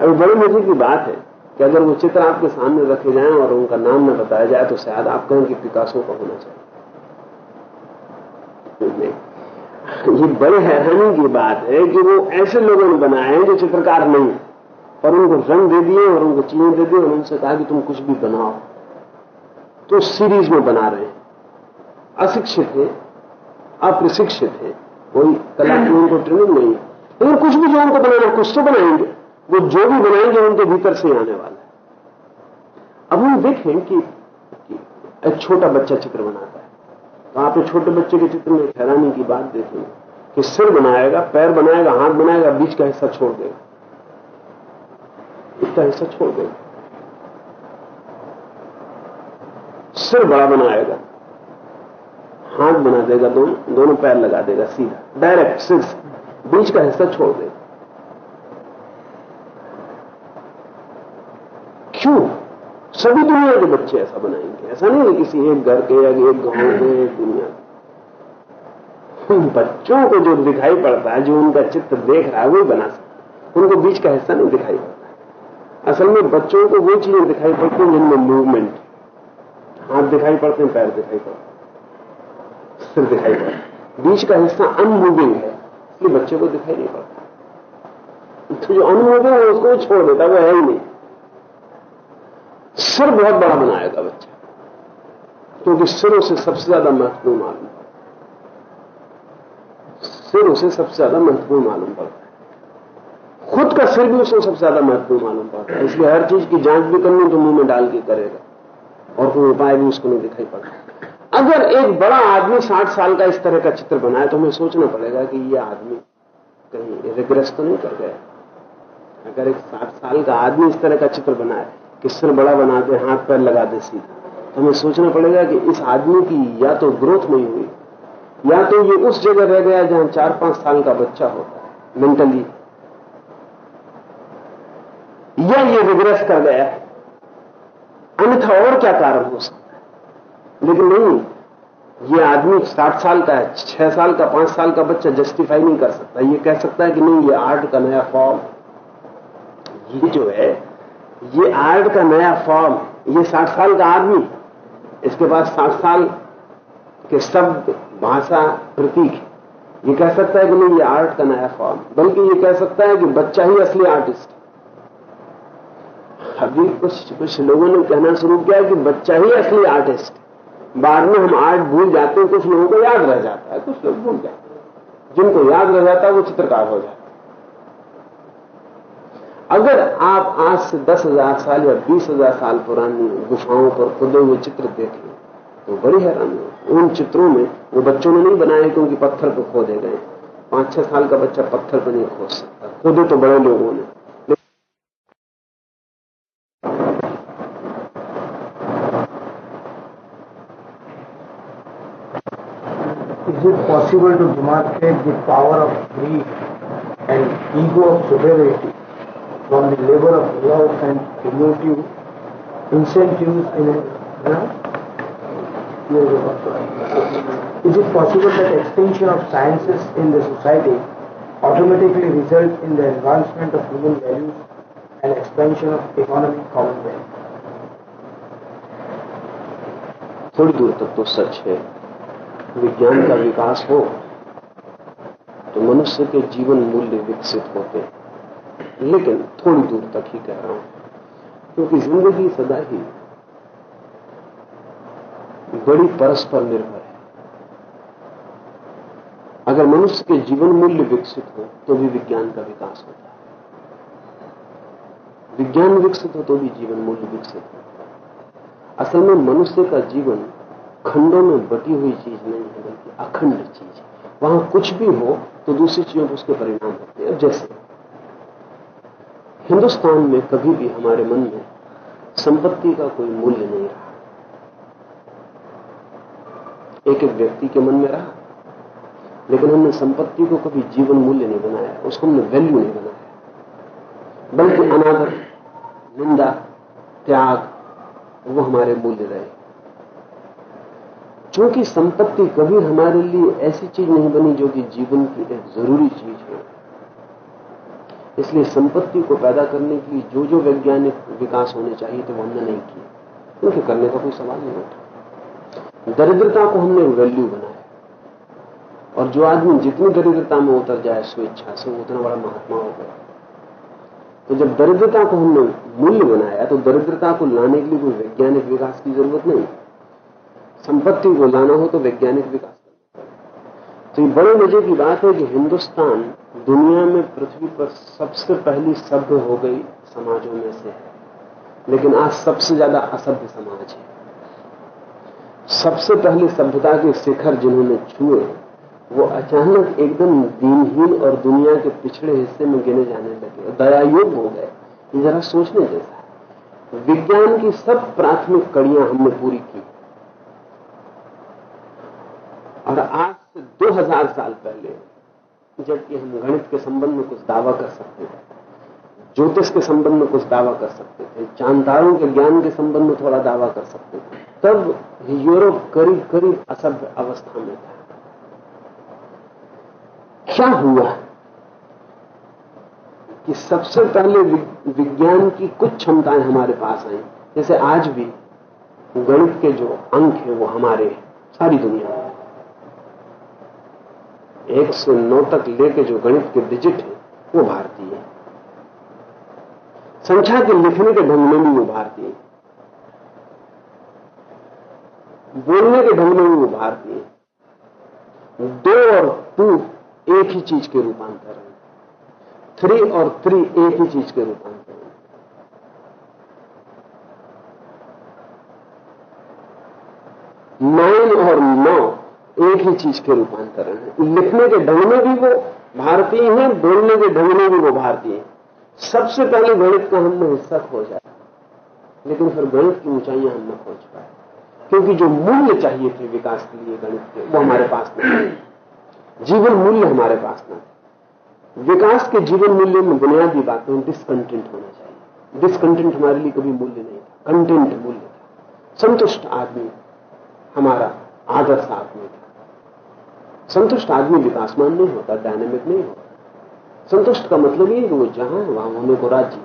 अभी बड़े मज़े की बात है कि अगर वो चित्र आपके सामने रखे जाएँ और उनका नाम न बताया जाए तो शायद आप कहें कि पिकासो का होना चाहिए। ये बड़े हैरानी की बात है कि वो ऐसे लोगों ने बनाए हैं जो चित्रकार नहीं और उनको रंग दे दिए और उनको चीज़ें दे दी और उनसे कहा कि तुम कुछ भी बनाओ। तो सीरीज़ में बना रहे हैं। अशिक्षित है। अप्रशिक्षित है। कोई कला की उनको ट्रेनिंग नहीं है। लेकिन कुछ भी जो उनको बनाना कुछ तो बनाएँगे। वो जो भी बनाएँगे उनके भीतर से आने वाला है। अब हम देखें कि, कि एक छोटा बच्चा चित्र बनाता है। तो आप एक छोटे बच्चे के चित्र में हैरानी की बात देखें। कि सिर बनाएगा पैर बनाएगा हाथ बनाएगा बीच का हिस्सा छोड़ देगा। इतना हिस्सा छोड़ देगा। सिर बड़ा बनाएगा। हाथ बना देगा, दोनों दोनों पैर लगा देगा सीधा। डायरेक्ट सिर बीच का हिस्सा छोड़ देगा क्यों? सभी दुनिया के बच्चे ऐसा बनाएँगे। ऐसा नहीं है किसी एक घर के या एक गाँव के, एक दुनिया उन बच्चों को जो दिखाई पड़ता है, जो उनका चित्र देख रहा है वही बना सकता उनको बीच का हिस्सा नहीं दिखाई पड़ता। असल में बच्चों को वो चीज़ें दिखाई पड़ती हैं जिनमें मूवमेंट हाथ दिखाई पड़ते हैं, पैर दिखाई पड़ते सिर दिखाई पड़ता बीच का हिस्सा अनमूविंग है, इसलिए बच्चे को दिखाई नहीं पड़ता। तो जो अनमूविंग है, उसको छोड़ देता, वो है ही नहीं। सिर बहुत बड़ा बनाएगा बच्चा। क्योंकि सिर उसे सबसे ज़्यादा महत्वपूर्ण मालूम सिर उसे सबसे ज़्यादा महत्वपूर्ण मालूम पड़ता है। खुद का सिर भी उसे सबसे ज़्यादा महत्वपूर्ण मालूम पड़ता है। इसलिए हर चीज़ की जाँच भी करनी तो मुँह में डाल के करेगा। और कोई उपाय भी उसको नहीं दिखाई पड़ता। अगर एक बड़ा आदमी साठ साल का इस तरह का चित्र बनाए तो हमें सोचना पड़ेगा कि यह आदमी कहीं रिग्रेस तो नहीं कर गया। अगर एक साठ साल का आदमी इस तरह का चित्र बनाए कि सिर बड़ा बना दे, हाथ पैर लगा दे सीधा तो हमें सोचना पड़ेगा कि इस आदमी की या तो ग्रोथ नहीं हुई, या तो ये उस जगह रह गया जहाँ चार पाँच साल का बच्चा होता है मेंटली या ये रिग्रेस कर गया। अन्यथा और क्या कारण हो सकता लेकिन नहीं, ये आदमी साठ साल का है, छह साल का, पाँच साल का बच्चा जस्टिफाई नहीं कर सकता। ये कह सकता है कि नहीं, ये आर्ट का नया फॉर्म ये जो है, ये आर्ट का नया फॉर्म ये साठ साल का आदमी, इसके बाद साठ साल के शब्द, भाषा, प्रतीक, ये कह सकता है कि नहीं, ये आर्ट का नया फॉर्म बल्कि ये कह सकता है कि बच्चा ही असली आर्टिस्ट अभी कुछ कुछ लोगों ने कहना शुरू किया कि बच्चा ही असली आर्टिस्ट बाद में हम आर्ट भूल जाते हैं, कुछ लोगों को याद रह जाता है, कुछ लोग भूल जाते हैं। जिनको याद रह जाता है, वो चित्रकार हो जाता है। अगर आप आज से दस हज़ार साल या बीस हज़ार साल पुरानी गुफाओं पर खुदे हुए चित्र देखें तो बड़ी हैरानी हो उन चित्रों में वो बच्चों ने नहीं बनाए क्योंकि पत्थर पर खोदे गए पाँच छह साल का बच्चा पत्थर पर नहीं खोद सकता। खोदे तो बड़े लोगों ने Is it possible to demarcate the power of greed and ego of superiority from the labor of love and emotive incentives in a, you is it possible that extension of sciences in the society automatically result in the advancement of human values and expansion of economic commonwealth? थोड़ी दूर तक तो सच है विज्ञान का विकास हो तो मनुष्य के जीवन मूल्य विकसित होते लेकिन थोड़ी दूर तक ही कह रहा हूँ, क्योंकि ज़िंदगी सदा ही बड़ी परस्पर निर्भर है। अगर मनुष्य के जीवन मूल्य विकसित हो तो भी विज्ञान का विकास होता है। विज्ञान विकसित हो तो भी जीवन मूल्य विकसित होता है। असल में मनुष्य का जीवन खंडों में बटी हुई चीज़ नहीं है, बल्कि अखंड चीज़ है। वहाँ कुछ भी हो तो दूसरी चीज़ों पर उसके परिणाम होते हैं। जैसे, हिंदुस्तान में कभी भी हमारे मन में संपत्ति का कोई मूल्य नहीं रहा। एक एक व्यक्ति के मन में रहा, लेकिन हमने संपत्ति को कभी जीवन मूल्य नहीं बनाया, उसको हमने वैल्यू नहीं बनाया। बल्कि अनादर, निंदा, त्याग, वो हमारे मूल्य रहे। क्योंकि संपत्ति कभी हमारे लिए ऐसी चीज़ नहीं बनी जो कि जीवन की एक ज़रूरी चीज़ है। इसलिए संपत्ति को पैदा करने के जो जो वैज्ञानिक विकास होने चाहिए थे वो हमने नहीं किए। उनके करने का कोई सवाल नहीं उठा दरिद्रता को हमने वैल्यू बनाया। और जो आदमी जितनी दरिद्रता में उतर जाए स्वेच्छा से उतना बड़ा महात्मा हो गया। तो जब दरिद्रता को हमने मूल्य बनाया तो दरिद्रता को लाने के लिए कोई वैज्ञानिक विकास की ज़रूरत नहीं। संपत्ति को लाना हो तो वैज्ञानिक विकास करना तो ये बड़े मज़े की बात है कि हिंदुस्तान दुनिया में पृथ्वी पर सबसे पहली सभ्य हो गई समाजों में से है। लेकिन आज सबसे ज़्यादा असभ्य समाज है। सबसे पहले सभ्यता के शिखर जिन्होंने छुए, वो अचानक एकदम दीनहीन और दुनिया के पिछड़े हिस्से में गिने जाने लगे दया योग्य हो गए। ये जरा सोचने जैसा विज्ञान की सब प्राथमिक कड़ियाँ हमने पूरी की। और आज से 2000 साल पहले जबकि हम गणित के संबंध में कुछ दावा कर सकते थे, ज्योतिष के संबंध में कुछ दावा कर सकते थे, चांदारों के ज्ञान के संबंध में थोड़ा दावा कर सकते थे, तब यूरोप करीब करीब असभ्य अवस्था में था। क्या हुआ कि सबसे पहले विज्ञान की कुछ क्षमताएँ हमारे पास आई, जैसे आज भी गणित के जो अंक हैं वो हमारे सारी दुनिया एक से नौ तक लेके जो गणित के डिजिट है, वो भारतीय है। संख्या के लिखने के ढंग में भी वो भारतीय बोलने के ढंग में भी वो भारतीय दो और टू एक ही चीज़ के रूपांतर है। थ्री और थ्री एक ही चीज़ के रूपांतर है। नाइन और नौ एक ही चीज़ के रूपांतरण है। लिखने के ढंग में भी वो भारतीय हैं, बोलने के ढंग में भी वो भारतीय हैं। सबसे पहले गणित का हमने हिस्सा खो जाए लेकिन फिर गणित की ऊंचाइयाँ हम न खोज पाए। क्योंकि जो मूल्य चाहिए थे विकास के लिए गणित के, वो हमारे पास नहीं जीवन मूल्य हमारे पास न विकास के जीवन मूल्य में बुनियादी बातें डिसकंटेंट होना चाहिए। डिसकंटेंट हमारे लिए कभी मूल्य नहीं था। कंटेंट मूल्य था। संतुष्ट आदमी, हमारा आदर्श आदमी था। संतुष्ट आदमी विकासमान नहीं होता डायनेमिक नहीं होता। संतुष्ट का मतलब ये कि वो जहाँ है, वहाँ होने को राज़ी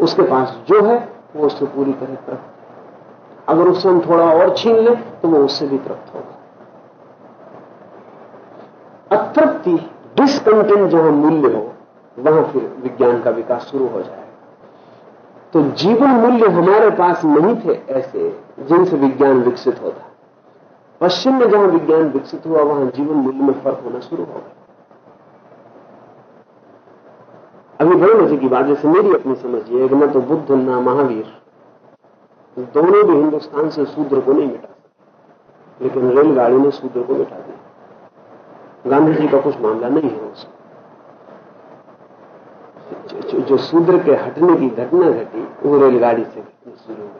उसके पास जो है, वो उससे पूरी तरह तृप्त अगर उससे हम थोड़ा और छीन ले तो वो उससे भी तृप्त होगा। अतृप्ति डिसकंटेंट जहाँ मूल्य हो, वहाँ फिर विज्ञान का विकास शुरू हो जाए तो जीवन मूल्य हमारे पास नहीं थे ऐसे जिनसे विज्ञान विकसित होता। पश्चिम में जहाँ विज्ञान विकसित हुआ, वहाँ जीवन मूल्य में फ़र्क होना शुरू हो गया। अभी बड़े मज़े की बात जैसे मेरी अपनी समझ ये कि न तो बुद्ध न महावीर। दोनों भी हिंदुस्तान से शूद्र को नहीं मिटा लेकिन रेलगाड़ी ने शूद्र को मिटा दिया। गांधी जी का कुछ मामला नहीं है उसमें। जो शूद्र के हटने की घटना घटी, वो रेलगाड़ी से घटनी शुरू हुई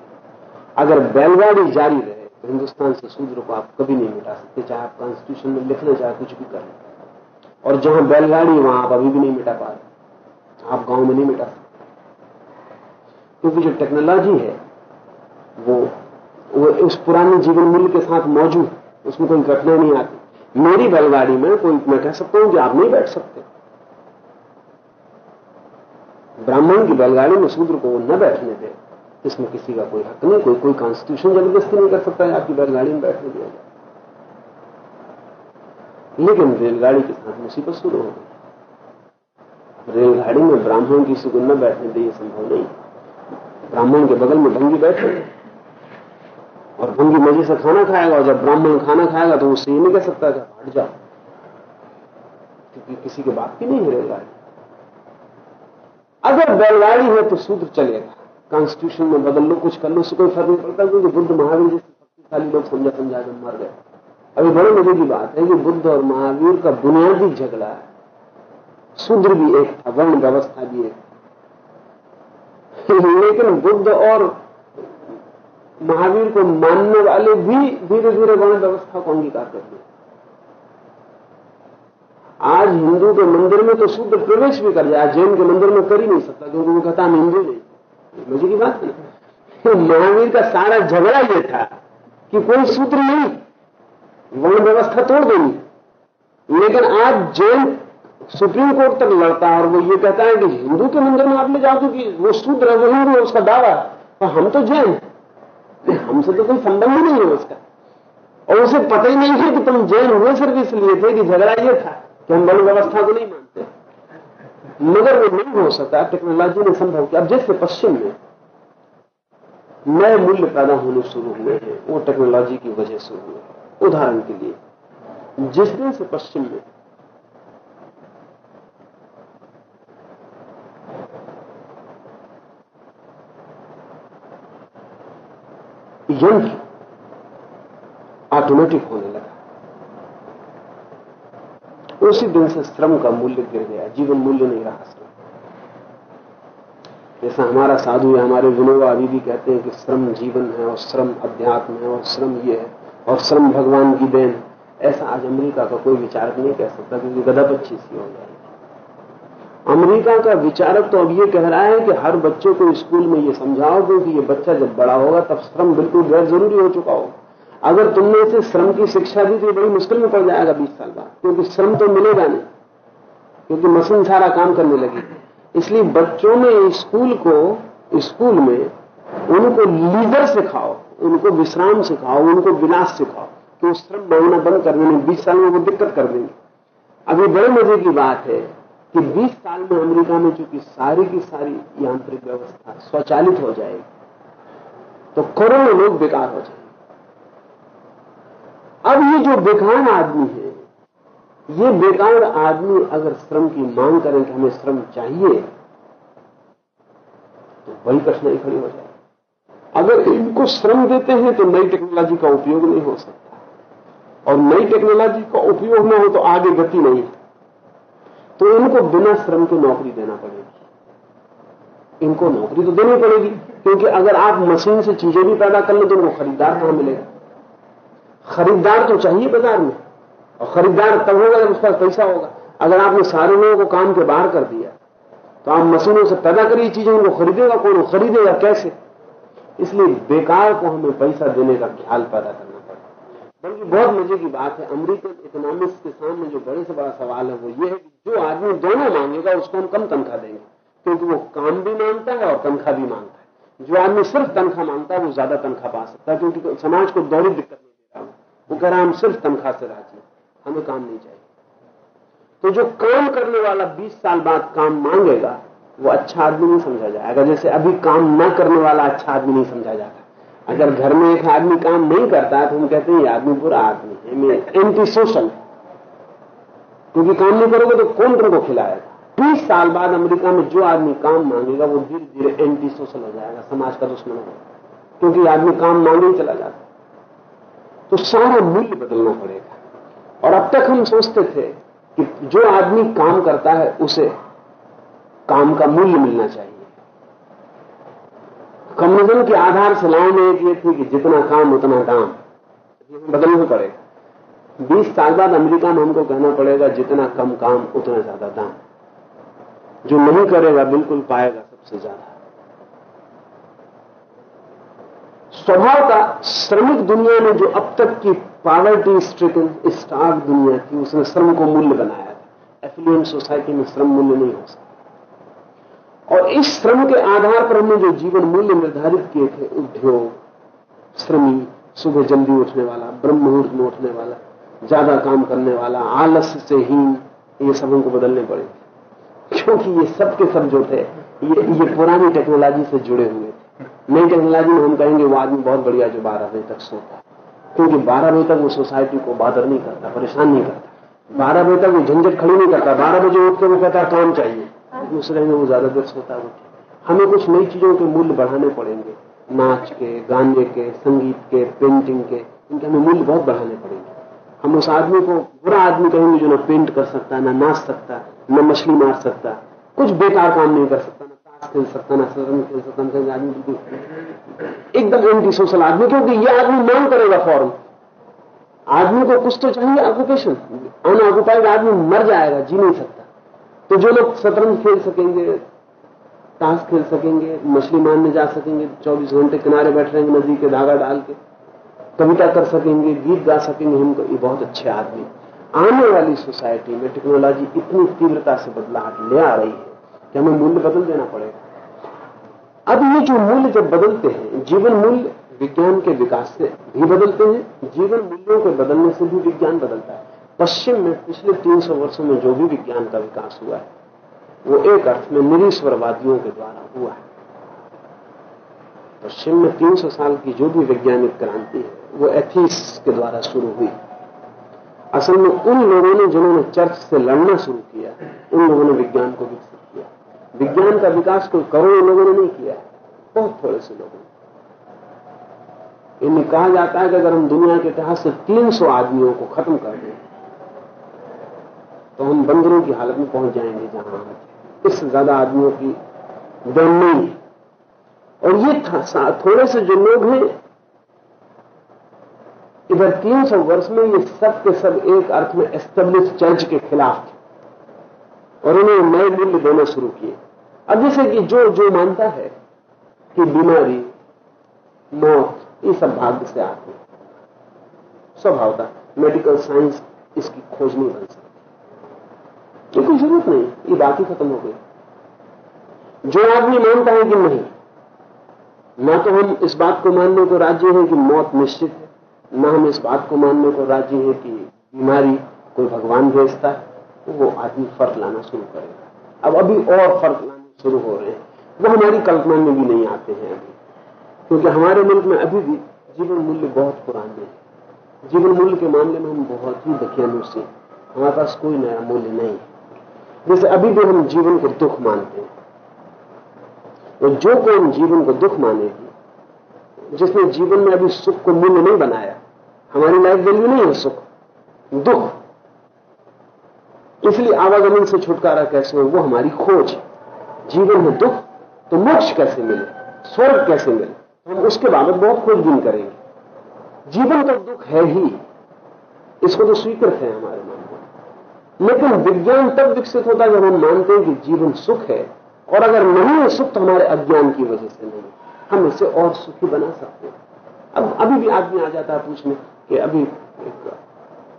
अगर बैलगाड़ी जारी हिंदुस्तान से शूद्र को आप कभी नहीं मिटा सकते, चाहे आप कॉन्स्टिट्यूशन में लिखना, चाहे कुछ भी करें और जहाँ बैलगाड़ी वहाँ आप अभी भी नहीं मिटा पा रहे। आप गाँव में नहीं मिटा सकते। क्योंकि जो टेक्नोलॉजी है, वो वो उस पुराने जीवन मूल्य के साथ मौजूद उसमें कोई घटना नहीं आती। मेरी बैलगाड़ी में कोई, मैं कह सकता हूँ कि आप नहीं बैठ सकते। ब्राह्मण की बैलगाड़ी में शूद्र को न बैठने दे। इसमें किसी का कोई हक नहीं, कोई कोई कॉन्स्टिट्यूशन ज़बरदस्ती नहीं कर सकता है, आपकी बैलगाड़ी में बैठने दिया जाए लेकिन रेलगाड़ी के साथ मुसीबत शुरू हो गई। रेलगाड़ी में ब्राह्मण को न बैठने दे ये संभव नहीं। ब्राह्मण के बगल में भंगी बैठे। और भंगी मज़े से खाना खाएगा, और जब ब्राह्मण खाना खाएगा तो उससे ये नहीं कह सकता कि हट जाओ। क्योंकि किसी के बात की नहीं है रेलगाड़ी। अगर बैलगाड़ी है तो सूत्र चलेगा। कॉन्स्टिट्यूशन में बदल लो, कुछ कर लो, उससे कोई फ़र्क नहीं पड़ता, क्योंकि बुद्ध महावीर जैसे शक्तिशाली लोग समझा समझा कर मर गए। अभी बड़े मज़े की बात है कि बुद्ध और महावीर का बुनियादी झगड़ा है। शूद्र भी एक था, वर्ण व्यवस्था भी एक लेकिन बुद्ध और महावीर को मानने वाले भी धीरे धीरे वर्ण व्यवस्था को अंगीकार कर दिया। आज हिंदू के मंदिर में तो शुद्ध प्रवेश भी कर जाए जैन के मंदिर में कर ही नहीं सकता, क्योंकि वो कहता हम हिंदू नहीं मुझे की बात तो महावीर का सारा झगड़ा यह था कि कोई सूत्र नहीं वर्ण व्यवस्था तोड़ देनी लेकिन आज जैन सुप्रीम कोर्ट तक लड़ता है और वो ये कहता है कि हिंदू के मंदिर में आप ले जाओ क्योंकि वो सूत्र है, वो हिंदू है, उसका दावा और हम तो जैन हमसे तो कोई संबंध ही नहीं है उसका। और उसे पता ही नहीं है कि तुम जैन हुए सिर्फ़ इसलिए थे कि झगड़ा ये था कि हम वर्ण व्यवस्था को नहीं मानते। मगर वो नहीं हो सकता। टेक्नोलॉजी ने संभव किया। अब जैसे पश्चिम में नए मूल्य पैदा होने शुरू हुए हैं, वो टेक्नोलॉजी की वजह से हुए उदाहरण के लिए, जिस दिन से पश्चिम में यंत्र ऑटोमेटिक होने उसी दिन से श्रम का मूल्य गिर गया, जीवन मूल्य नहीं रहा श्रम जैसा हमारा साधु है हमारे विनोबा अभी भी कहते हैं कि श्रम जीवन है और श्रम अध्यात्म है और श्रम ये है और श्रम भगवान की देन। ऐसा आज अमेरिका का कोई विचारक नहीं कह सकता क्योंकि गदा पच्ची सी हो जाएगी। अमेरिका का विचारक तो अब ये कह रहा है कि हर बच्चे को स्कूल में ये समझाओ, क्योंकि ये बच्चा जब बड़ा होगा तब श्रम बिल्कुल गैर ज़रूरी हो चुका होगा। अगर तुमने इसे श्रम की शिक्षा दी तो ये बड़ी मुश्किल में पड़ जाएगा बीस साल बाद, क्योंकि श्रम तो मिलेगा नहीं, क्योंकि मशीन सारा काम करने लगी। इसलिए बच्चों में स्कूल को स्कूल में उनको लीजर सिखाओ, उनको विश्राम सिखाओ, उनको विनाश सिखाओ कि वो श्रम बढ़ना बंद कर देंगे, बीस साल में वो दिक्कत कर देंगे। अभी बड़े मज़े की बात है कि 20 साल में अमेरिका में चूँकि सारी की सारी यांत्रिक व्यवस्था स्वचालित हो जाएगी तो करोड़ों लोग बेकार हो जाएँगे। अब ये जो बेकार आदमी है, ये बेकार आदमी अगर श्रम की मांग करें कि हमें श्रम चाहिए तो बड़ी कठिनाई खड़ी हो जाए। अगर इनको श्रम देते हैं तो नई टेक्नोलॉजी का उपयोग नहीं हो सकता। और नई टेक्नोलॉजी का उपयोग न हो तो आगे गति नहीं। तो इनको बिना श्रम के नौकरी देना पड़ेगी। इनको नौकरी तो देनी पड़ेगी, क्योंकि अगर आप मशीन से चीज़ें भी पैदा कर लें तो उनको खरीदार कहाँ मिलेगा? खरीदार तो चाहिए बाज़ार में। और खरीदार तब होगा जब उस पास पैसा होगा। अगर आपने सारे लोगों को काम के बाहर कर दिया तो आप मशीनों से पैदा करिए चीज़ें, उनको खरीदेगा कौन खरीदेगा कैसे? इसलिए बेकार को हमें पैसा देने का ख्याल पैदा करना पड़ेगा बल्कि बहुत मज़े की बात है, अमेरिकन इकोनॉमिक्स के सामने जो बड़े से बड़ा सवाल है, वो ये है कि जो आदमी दोनों मांगेगा, उसको हम कम तनख्वाह देंगे। क्योंकि वो काम भी माँगता है और तनख्वाह भी माँगता है। जो आदमी सिर्फ़ तनख्वाह माँगता है, वो ज़्यादा तनख्वाह पा सकता है, क्योंकि समाज को दौड़ी दिक्कत नहीं रहा वो कह रहा हम सिर्फ़ तनख्वाह से राज़ी हमें काम नहीं चाहिए। तो जो काम करने वाला 20 साल बाद काम मांगेगा, वो अच्छा आदमी नहीं समझा जाएगा। जैसे अभी काम न करने वाला अच्छा आदमी नहीं समझा जाता। अगर घर में एक आदमी काम नहीं करता तो हम कहते हैं, ये आदमी बुरा आदमी है। एंटी सोशल क्योंकि काम नहीं करोगे तो कौन तुमको खिलाएगा? बीस साल बाद अमेरिका में जो आदमी काम मांगेगा, वो धीरे धीरे एंटी सोशल हो जाएगा। समाज का दुश्मन होगा। क्योंकि आदमी काम मांगे ही चला जाता तो सारा मूल्य बदलना पड़ेगा। और अब तक हम सोचते थे कि जो आदमी काम करता है, उसे काम का मूल्य मिलना चाहिए। कम्युनिज्म के आधार से लाइन एक ये थी कि जितना काम, उतना दाम। बदलना पड़ेगा। बीस साल बाद अमेरिका में हमको कहना पड़ेगा, जितना कम काम, उतना ज़्यादा दाम। जो नहीं करेगा, बिल्कुल पाएगा सबसे ज़्यादा। स्वभाव का श्रमिक दुनिया में जो अब तक की पॉवर्टी स्ट्रिकन स्टार्क दुनिया थी, उसने श्रम को मूल्य बनाया था। एफ्लुएंट सोसाइटी में श्रम मूल्य नहीं हो सकता। और इस श्रम के आधार पर हमने जो जीवन मूल्य निर्धारित किए थे, उद्योग, श्रमी, सुबह जल्दी उठने वाला ब्रह्म मुहूर्त में उठने वाला, ज़्यादा काम करने वाला, आलस से हीन, ये सब हमको बदलने पड़े क्योंकि ये सब के सब जो थे, ये ये पुरानी टेक्नोलॉजी से जुड़े हुए नई टेक्नोलॉजी में हम कहेंगे वो आदमी बहुत बढ़िया जो बारह बजे तक सोता है। क्योंकि बारह बजे तक वो सोसाइटी को बादर नहीं करता, परेशान नहीं करता। बारह बजे तक वो झंझट खड़ी नहीं करता। बारह बजे उठ के वो कहता है काम चाहिए? दूसरे में वो ज़्यादा देर सोता है हमें कुछ नई चीज़ों के मूल्य बढ़ाने पड़ेंगे। नाच के, गाने के, संगीत के पेंटिंग के, इनके हमें मूल्य बहुत बढ़ाने पड़ेंगे। हम उस आदमी को बुरा आदमी कहेंगे जो ना पेंट कर सकता, ना नाच सकता, न मछली मार सकता। कुछ बेकार काम नहीं कर सकता। खेल सकता ना शतरंज खेल सकता आदमी बिल्कुल एकदम एंटी सोशल आदमी, क्योंकि ये आदमी मांग करेगा फॉर्म आदमी को कुछ तो चाहिए ऑक्यूपेशन अनऑक्यूपाइड आदमी मर जाएगा, जी नहीं सकता। तो जो लोग शतरंज खेल सकेंगे, ताश खेल सकेंगे, मछली मारने जा सकेंगे 24 घंटे किनारे बैठ रहेंगे, नदी के धागा डाल के, कविता कर सकेंगे, गीत गा सकेंगे, हमको ये बहुत अच्छे आदमी। आने वाली सोसाइटी में टेक्नोलॉजी इतनी तीव्रता से बदलाव ले आ रही है। कि हमें मूल्य बदल देना पड़ेगा। अब ये जो मूल्य जब बदलते हैं, जीवन मूल्य विज्ञान के विकास से भी बदलते हैं, जीवन मूल्यों के बदलने से भी विज्ञान बदलता है। पश्चिम में पिछले 300 वर्षों में जो भी विज्ञान का विकास हुआ है, वो एक अर्थ में निरीश्वरवादियों के द्वारा हुआ है। पश्चिम में 300 साल की जो भी वैज्ञानिक क्रांति है, वो एथीस के द्वारा शुरू हुई। असल में उन लोगों ने जिन्होंने चर्च से लड़ना शुरू किया, उन लोगों ने विज्ञान को विकसित विज्ञान का विकास कोई करोड़ों लोगों ने नहीं किया बहुत थोड़े से लोगों ने। इन्हें कहा जाता है कि अगर हम दुनिया के इतिहास से 300 आदमियों को खत्म कर दें तो हम बंदरों की हालत में पहुँच जाएँगे जहाँ इससे ज़्यादा आदमियों की दम नहीं है। और ये थोड़े से जो लोग हैं, इधर 300 वर्ष में ये सब के सब एक अर्थ में एस्टेब्लिश चर्च के खिलाफ थे। और उन्होंने नए मूल्य देना शुरू किए। अब जैसे कि जो जो मानता है कि बीमारी, मौत, ये सब भाग्य से आती स्वभावता मेडिकल साइंस इसकी खोज नहीं बन सकती। कोई ज़रूरत नहीं, ये बात ही खत्म हो गई। जो आदमी मानता है कि नहीं, ना तो हम इस बात को मानने को राज़ी हैं कि मौत निश्चित है, ना हम इस बात को मानने को राज़ी हैं कि बीमारी कोई भगवान भेजता है। वो आदमी फ़र्क लाना शुरू करेगा। अब अभी और फ़र्क लाने शुरू हो रहे हैं। वो हमारी कल्पना में भी नहीं आते हैं अभी। क्योंकि हमारे मुल्क में अभी भी जीवन मूल्य बहुत पुराने हैं। जीवन मूल्य के मामले में हम बहुत ही दखियानुष हैं। हमारे पास कोई नया मूल्य नहीं जैसे अभी भी हम जीवन को दुख मानते हैं। तो जो कौन जीवन को दुख मानेगी, जिसने जीवन में अभी सुख को मूल्य नहीं बनाया, हमारी लाइफ वैल्यू नहीं है सुख, दुख। इसलिए आवागमन से छुटकारा कैसे हो वो हमारी खोज जीवन में दुख तो मोक्ष कैसे मिले? स्वर्ग कैसे मिले? हम उसके बाबत बहुत खोजबीन करेंगे। जीवन तो दुख है ही। इसको तो स्वीकृत है हमारे मन में। लेकिन विज्ञान तब विकसित होता है जब हम मानते हैं कि जीवन सुख है। और अगर नहीं है सुख तो हमारे अज्ञान की वजह से नहीं। हम इसे और सुखी बना सकते हैं। अब, अभी भी आदमी आ जाता है पूछने कि अभी एक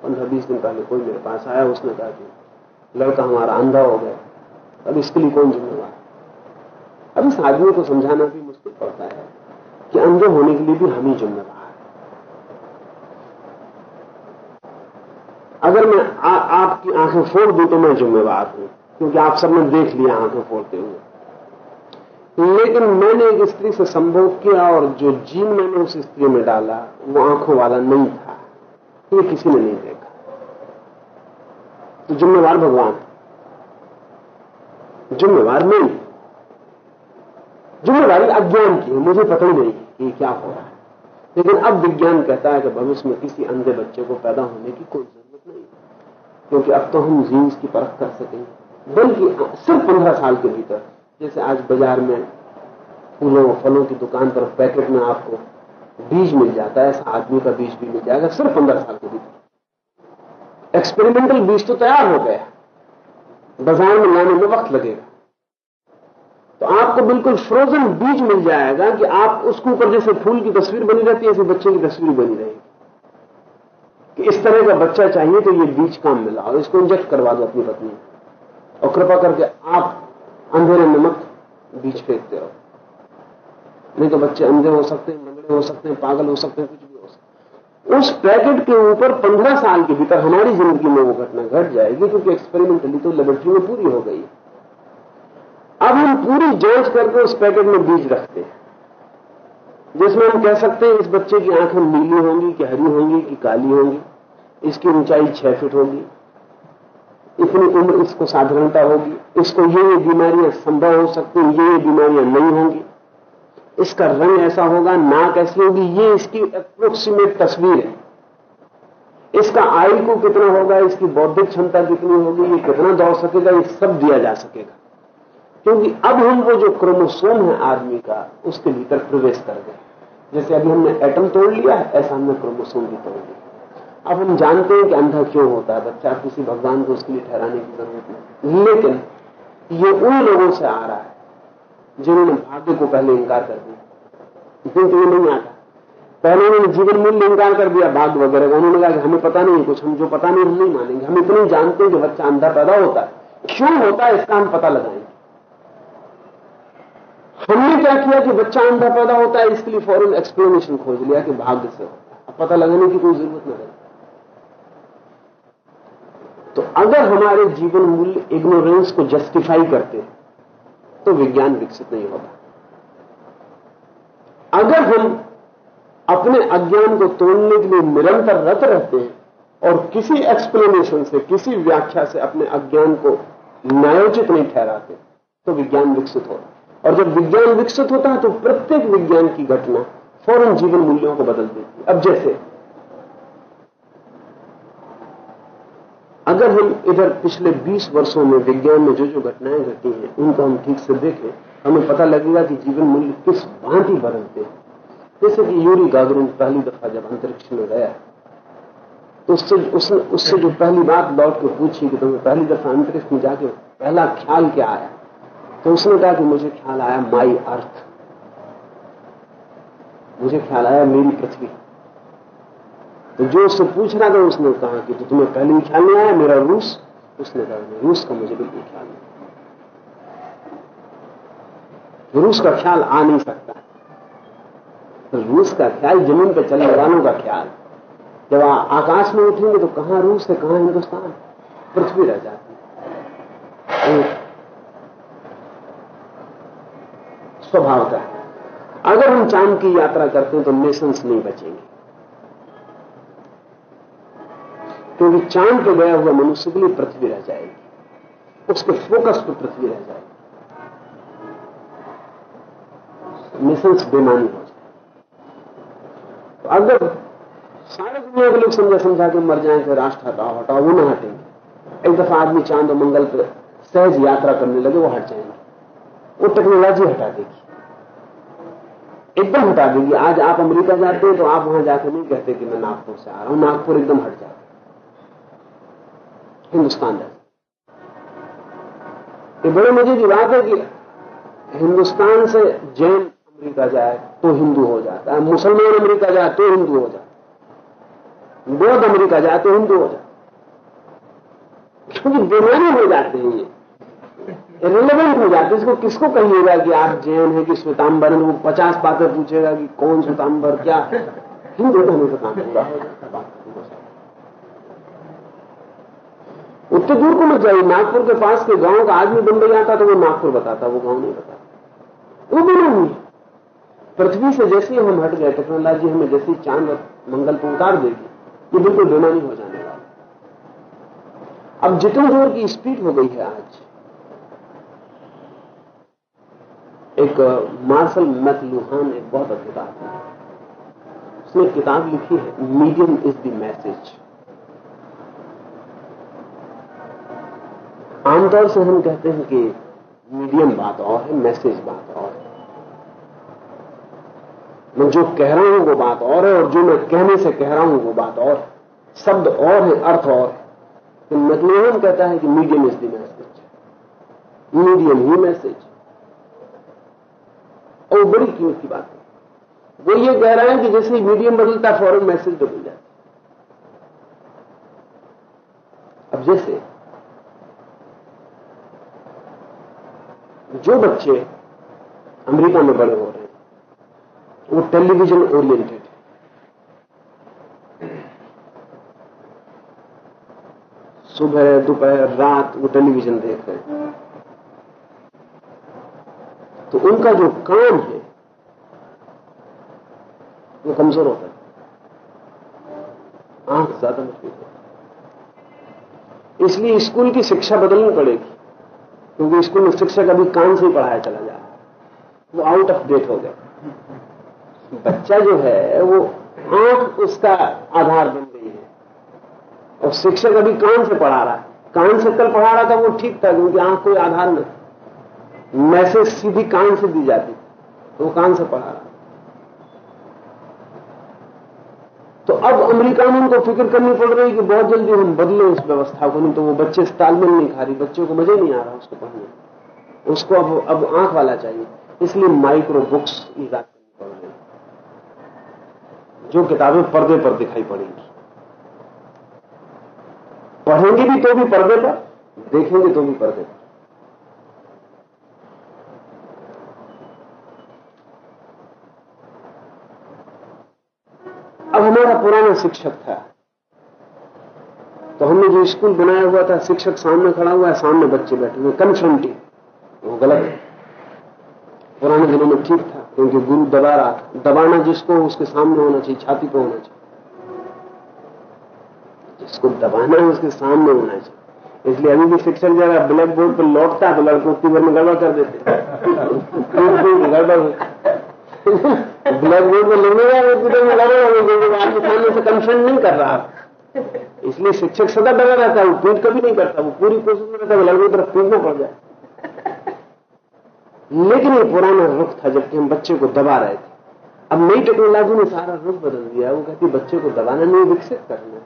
पंद्रह बीस दिन पहले कोई मेरे पास आया, उसने कहा कि लड़का हमारा अंधा हो गया। अब इसके लिए कौन जिम्मेवार अब इस आदमी को समझाना भी मुश्किल पड़ता है कि अंधे होने के लिए भी हम ही जिम्मेवार अगर मैं आ, आपकी आँखें फोड़ दूँ तो मैं जिम्मेवार हूँ क्योंकि आप सबने देख लिया आँखें फोड़ते हुए। लेकिन मैंने एक स्त्री से संभोग किया और जो जीन मैंने उस स्त्री में डाला वो आँखों वाला नहीं था। ये किसी ने नहीं देखा। तो जिम्मेवार भगवान। जिम्मेवार नहीं। जिम्मेवारी अज्ञान की है, मुझे पता ही नहीं कि क्या हो रहा है। लेकिन अब विज्ञान कहता है कि भविष्य में किसी अंधे बच्चे को पैदा होने की कोई ज़रूरत नहीं। क्योंकि अब तो हम जीन्स की परख कर सकेंगे बल्कि सिर्फ़ पंद्रह साल के भीतर, जैसे आज बाज़ार में फूलों फलों की दुकान पर पैकेट में आपको बीज मिल जाता है, ऐसा आदमी का बीज भी मिल जाएगा, सिर्फ़ पंद्रह साल के भीतर। एक्सपेरिमेंटल बीज तो तैयार हो गया। बाज़ार में लाने में वक्त लगेगा। तो आपको बिल्कुल फ्रोजन बीज मिल जाएगा कि आप उसके ऊपर जैसे फूल की तस्वीर बनी रहती है, ऐसे बच्चे की तस्वीर बनी रहेगी। कि इस तरह का बच्चा चाहिए तो ये बीज काम मिला और इसको इंजेक्ट करवा दो अपनी पत्नी। और कृपा करके आप अंधेरे में मत बीज फेंकते हो नहीं तो बच्चे अंधे हो सकते हैं लंगड़े हो सकते हैं, पागल हो सकते हैं, कुछ उस पैकेट के ऊपर पंद्रह साल के भीतर हमारी ज़िंदगी में वो घटना घट जाएगी, क्योंकि एक्सपेरिमेंटली तो लेबोरेटरी में पूरी हो गई। अब हम पूरी जाँच करके उस पैकेट में बीज रखते हैं, जिसमें हम कह सकते हैं इस बच्चे की आँखें नीली होंगी कि हरी होंगी कि काली होंगी, इसकी ऊंचाई छह फीट होगी, इतनी उम्र इसको साधारणता होगी, इसको ये ये बीमारियाँ संभव हो सकती ये ये बीमारियाँ नहीं होंगी। इसका रंग ऐसा होगा, नाक ऐसी होगी, ये इसकी अप्रोक्सीमेट तस्वीर है। इसका आयु कितना होगा, इसकी बौद्धिक क्षमता कितनी होगी, ये कितना दौड़ सकेगा, ये सब दिया जा सकेगा। क्योंकि अब हम वो जो क्रोमोसोम है आदमी का, उसके भीतर प्रवेश कर गए। जैसे अभी हमने एटम तोड़ लिया है, ऐसा हमने क्रोमोसोम भी तोड़ लिया अब हम जानते हैं कि अंधा क्यों होता है, बच्चा किसी भगवान को उसके लिए ठहराने की ज़रूरत नहीं। लेकिन ये उन लोगों से आ रहा है जिन्होंने भाग्य को पहले इंकार कर दिया। क्योंकि ये नहीं आता। पहले उन्होंने जीवन मूल्य इंकार कर दिया, भाग्य वगैरह का। उन्होंने कहा कि हमें पता नहीं कुछ, हम जो पता नहीं, हम नहीं मानेंगे। हम इतने जानते हैं कि बच्चा अंधा पैदा होता है। क्यों होता है, इसका हम पता लगाएँगे। हमने क्या किया कि बच्चा अंधा पैदा होता है, इसके लिए फॉरन एक्सप्लेनेशन खोज लिया कि भाग्य से अब पता लगाने की कोई ज़रूरत नहीं। तो अगर हमारे जीवन मूल्य इग्नोरेंस को जस्टिफाई करते हैं तो विज्ञान विकसित नहीं होता अगर हम अपने अज्ञान को तोड़ने के लिए निरंतर रत रहते हैं और किसी एक्सप्लेनेशन से, किसी व्याख्या से अपने अज्ञान को न्यायोचित नहीं ठहराते तो विज्ञान विकसित होता और जब विज्ञान विकसित होता है तो प्रत्येक विज्ञान की घटना फ़ौरन जीवन मूल्यों को बदल देती है। अब जैसे अगर हम इधर पिछले 20 वर्षों में विज्ञान में जो जो घटनाएँ घटी हैं, उनको हम ठीक से देखें, हमें पता लगेगा कि जीवन मूल्य किस भांति बदलते हैं। जैसे कि यूरी गागरिन पहली दफ़ा जब अंतरिक्ष में गया तो उससे उसने उससे जो पहली बात लौट के पूछी कि तुम्हें पहली दफ़ा अंतरिक्ष में जाके पहला ख्याल क्या आया तो उसने कहा कि मुझे ख्याल आया माई अर्थ। मुझे ख्याल आया मेरी पृथ्वी। तो जो उससे पूछ रहा था, उसने कहा कि तो तुम्हें पहले ही ख्याल नहीं आया मेरा रूस। उसने कहा रूस का मुझे बिल्कुल ख्याल नहीं रूस का ख्याल आ नहीं सकता। रूस का ख्याल, ज़मीन पर चलने वालों का ख्याल। जब आकाश में उठेंगे तो कहाँ रूस है, कहाँ हिंदुस्तान? पृथ्वी रह जाती स्वभावता अगर हम चाँद की यात्रा करते हैं तो नेशंस नहीं बचेंगे। क्योंकि चाँद पर गया हुआ मनुष्य के लिए पृथ्वी रह जाएगी। उसके फोकस पर पृथ्वी रह जाएगी। मिशंस बेमानी हो जाए तो अगर सारे दुनिया के लोग समझा समझा के मर जाए कि राष्ट्र हटाओ हटाओ, वो ना हटेंगे। एक दफ़ा आदमी चाँद और मंगल पर सहज यात्रा करने लगे, वो हट जाएँगे। वो टेक्नोलॉजी हटा देगी। एकदम हटा देगी। आज आप अमेरिका जाते हैं तो आप वहाँ जाकर नहीं कहते कि मैं नागपुर से आ रहा हूँ। नागपुर एकदम हट जाता हिंदुस्तान जाते ये बड़े मज़े की बात है। कि हिंदुस्तान से जैन अमेरिका जाए तो हिंदू हो जाता है। मुसलमान अमेरिका जाए तो हिंदू हो जाता बौद्ध अमेरिका जाए तो हिंदू हो जाता क्योंकि बेमानी हो जाते हैं ये। रिलेवेंट हो जाते इसको किसको कहिएगा कि आप जैन है कि श्वेतांबर वो पचास बातें पूछेगा कि कौन श्वेतांबर, क्या? हिंदू होने का काम पूरा हो जाता उतने दूर को मत जाइए। नागपुर के पास के गाँव का आदमी बंबई आता तो वो नागपुर बताता, वो गाँव नहीं बताता। वो भी नहीं पृथ्वी से जैसे हम हट गए टेक्नोलॉजी हमें जैसी चाँद और मंगल को उतार देगी ये बिल्कुल बेमानी हो जाने वाला अब जितनी ज़ोर की स्पीड हो गई है आज, एक मार्शल मैकलुहान एक बहुत अद्भुत आदमी उसने किताब लिखी है, मीडियम इज़ द मैसेज। आमतौर से हम कहते हैं कि मीडियम बात और है, मैसेज बात और है। मैं जो कह रहा हूँ वो बात और है और जो मैं कहने से कह रहा हूँ वो बात और है। शब्द और है, अर्थ और है। तो मैकलुहान कहता है कि medium is the message. Medium he message. और बड़ी कीमत की बात है। वो ये कह रहा है कि जैसे ही मीडियम बदलता फ़ौरन मैसेज बदल जाता अब जैसे जो बच्चे अमेरिका में बड़े हो रहे हैं, वो टेलीविज़न ओरिएंटेड है। सुबह, दोपहर, रात वो टेलीविज़न देख रहे हैं। तो उनका जो काम है, वो कमज़ोर होता है। आँख ज़्यादा मज़बूत होता है। इसलिए स्कूल की शिक्षा बदलनी पड़ेगी। क्योंकि स्कूल में शिक्षक अभी कान से ही पढ़ाया चला जा वो आउट ऑफ़ डेट हो गया। बच्चा जो है, वो आँख उसका आधार बन गई है। और शिक्षक अभी कान से पढ़ा रहा है। कान से कल पढ़ा रहा था, वो ठीक था, क्योंकि आँख कोई आधार नहीं। मैसेज सीधी कान से दी जाती। तो वो कान से पढ़ा रहा तो अब अमेरिका में उनको फ़िक्र करनी पड़ रही कि बहुत जल्दी हम बदले उस व्यवस्था को। नहीं तो वो बच्चे तालमेल नहीं खा रही, बच्चों को मज़ा नहीं आ रहा उसको पढ़ने उसको अब अब आँख वाला चाहिए। इसलिए माइक्रो बुक्स ईजाद करनी पड़ रही जो किताबें पर्दे पर दिखाई पड़ेंगी। पढ़ेंगे भी तो भी पर्दे पर, देखेंगे तो भी पर्दे पर अब हमारा पुराना शिक्षक था। तो हमने जो स्कूल बनाया हुआ था, शिक्षक सामने खड़ा हुआ है, सामने बच्चे बैठे हुए कन्फ्रंटिंग वो गलत है। पुराने दिनों में ठीक था, क्योंकि गुरु दबा रहा दबाना जिसको उसके सामने होना चाहिए, छाती पर होना चाहिए। जिसको दबाना है, उसके सामने होना चाहिए। इसलिए अभी भी शिक्षक जरा ब्लैक बोर्ड पर लौटता है तो लड़कों की में गड़बड़ कर देते गड़बड़ ब्लैक बोर्ड में लिखने का कंप्यूटर में आपके सामने से कंसर्न नहीं कर रहा। इसलिए शिक्षक सदा डरा रहता है, वो पीट कभी नहीं करता, वो पूरी कोशिश में रहता है लगभग तरफ़ पीटना पड़ जाए। लेकिन ये पुराना रुख था, जबकि हम बच्चे को दबा रहे थे। अब नई टेक्नोलॉजी ने सारा रुख बदल दिया वो कहती बच्चे को दबाना नहीं, विकसित करना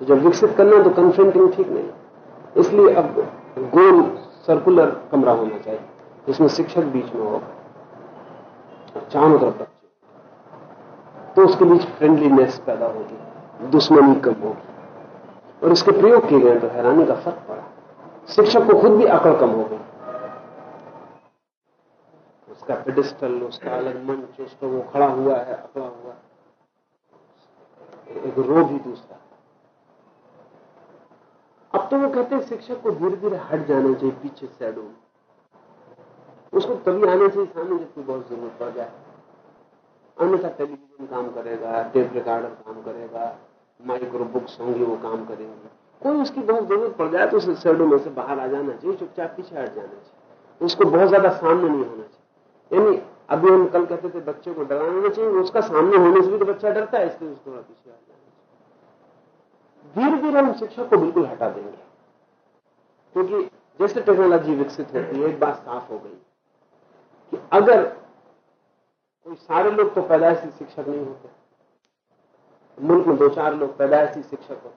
तो जब विकसित करना तो कंफ्रंटिंग ठीक नहीं इसलिए अब गोल सर्कुलर कमरा होना चाहिए, जिसमें शिक्षक बीच में होगा चारों तरफ़ बच्चे तो उसके बीच फ्रेंडलीनेस पैदा होगी, दुश्मनी कम होगी। और इसके प्रयोग किए गए तो हैरानी का फ़र्क पड़ा। शिक्षक को खुद भी अकड़ कम हो गई। उसका पेडिस्टल उसका अलग मंच उस पर वो खड़ा हुआ है, अकड़ा हुआ एक रो ही दूसरा अब तो वो कहते हैं, शिक्षक को धीरे धीरे हट जाना चाहिए पीछे सैडो में। उसको तभी आना चाहिए सामने जब बहुत ज़रूरत पड़ जाए। अन्यथा टेलीविज़न काम करेगा टेप रिकॉर्डर काम करेगा माइक्रो बुक्स होंगी, वो काम करेंगे। कोई उसकी बहुत ज़रूरत पड़ जाए तो उसे सैडो में से बाहर आ जाना चाहिए, चुपचाप पीछे हट जाना चाहिए। उसको बहुत ज़्यादा सामने नहीं होना चाहिए। यानी अभी हम कल कहते थे बच्चे को डराना चाहिए उसका सामने होने से भी तो बच्चा डरता है, इसलिए उसको थोड़ा पीछे हट जाना चाहिए। धीरे धीरे हम शिक्षक को बिल्कुल हटा देंगे। क्योंकि जैसे टेक्नोलॉजी विकसित होती है, एक बात साफ़ हो गई। अगर कोई सारे लोग तो पैदाइशी शिक्षक नहीं होते, मुल्क में दो चार लोग पैदाइशी शिक्षक होते,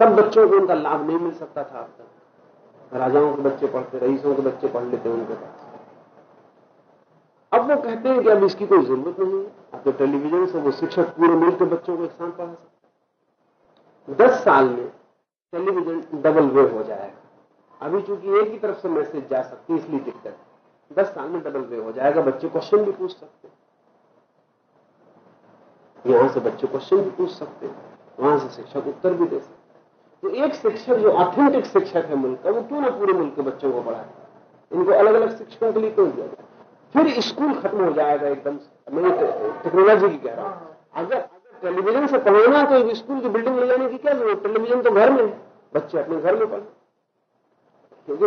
सब बच्चों को उनका लाभ नहीं मिल सकता था अब तक। राजाओं के बच्चे पढ़ते, रईसों के बच्चे पढ़ लेते उनके पास। अब वो कहते हैं कि अब इसकी कोई ज़रूरत नहीं है। अब तो टेलीविज़न से वो शिक्षक पूरे मुल्क के बच्चों को एक साथ पढ़ा सकते दस साल में टेलीविज़न डबल वे हो जाएगा। अभी चूँकि एक ही तरफ़ से मैसेज जा सकती है, इसलिए दिक्कत है। दस साल में डबल वे हो जाएगा, बच्चे क्वेश्चन भी पूछ सकते यहाँ से बच्चे क्वेश्चन भी पूछ सकते हैं। वहाँ से शिक्षक उत्तर भी दे सकते तो एक शिक्षक, जो ऑथेंटिक शिक्षक है मुल्क का, वो क्यों ना पूरे मुल्क के बच्चों को पढ़ाए? इनको अलग अलग शिक्षकों के लिए क्यों दिया जाए? फिर स्कूल खत्म हो जाएगा एकदम मैं टेक्नोलॉजी की कह रहा हूँ। अगर अगर टेलीविज़न से पढ़ाना तो स्कूल की बिल्डिंग ले जाने की क्या ज़रूरत? टेलीविज़न तो घर में है। बच्चे अपने घर में पढ़े। क्योंकि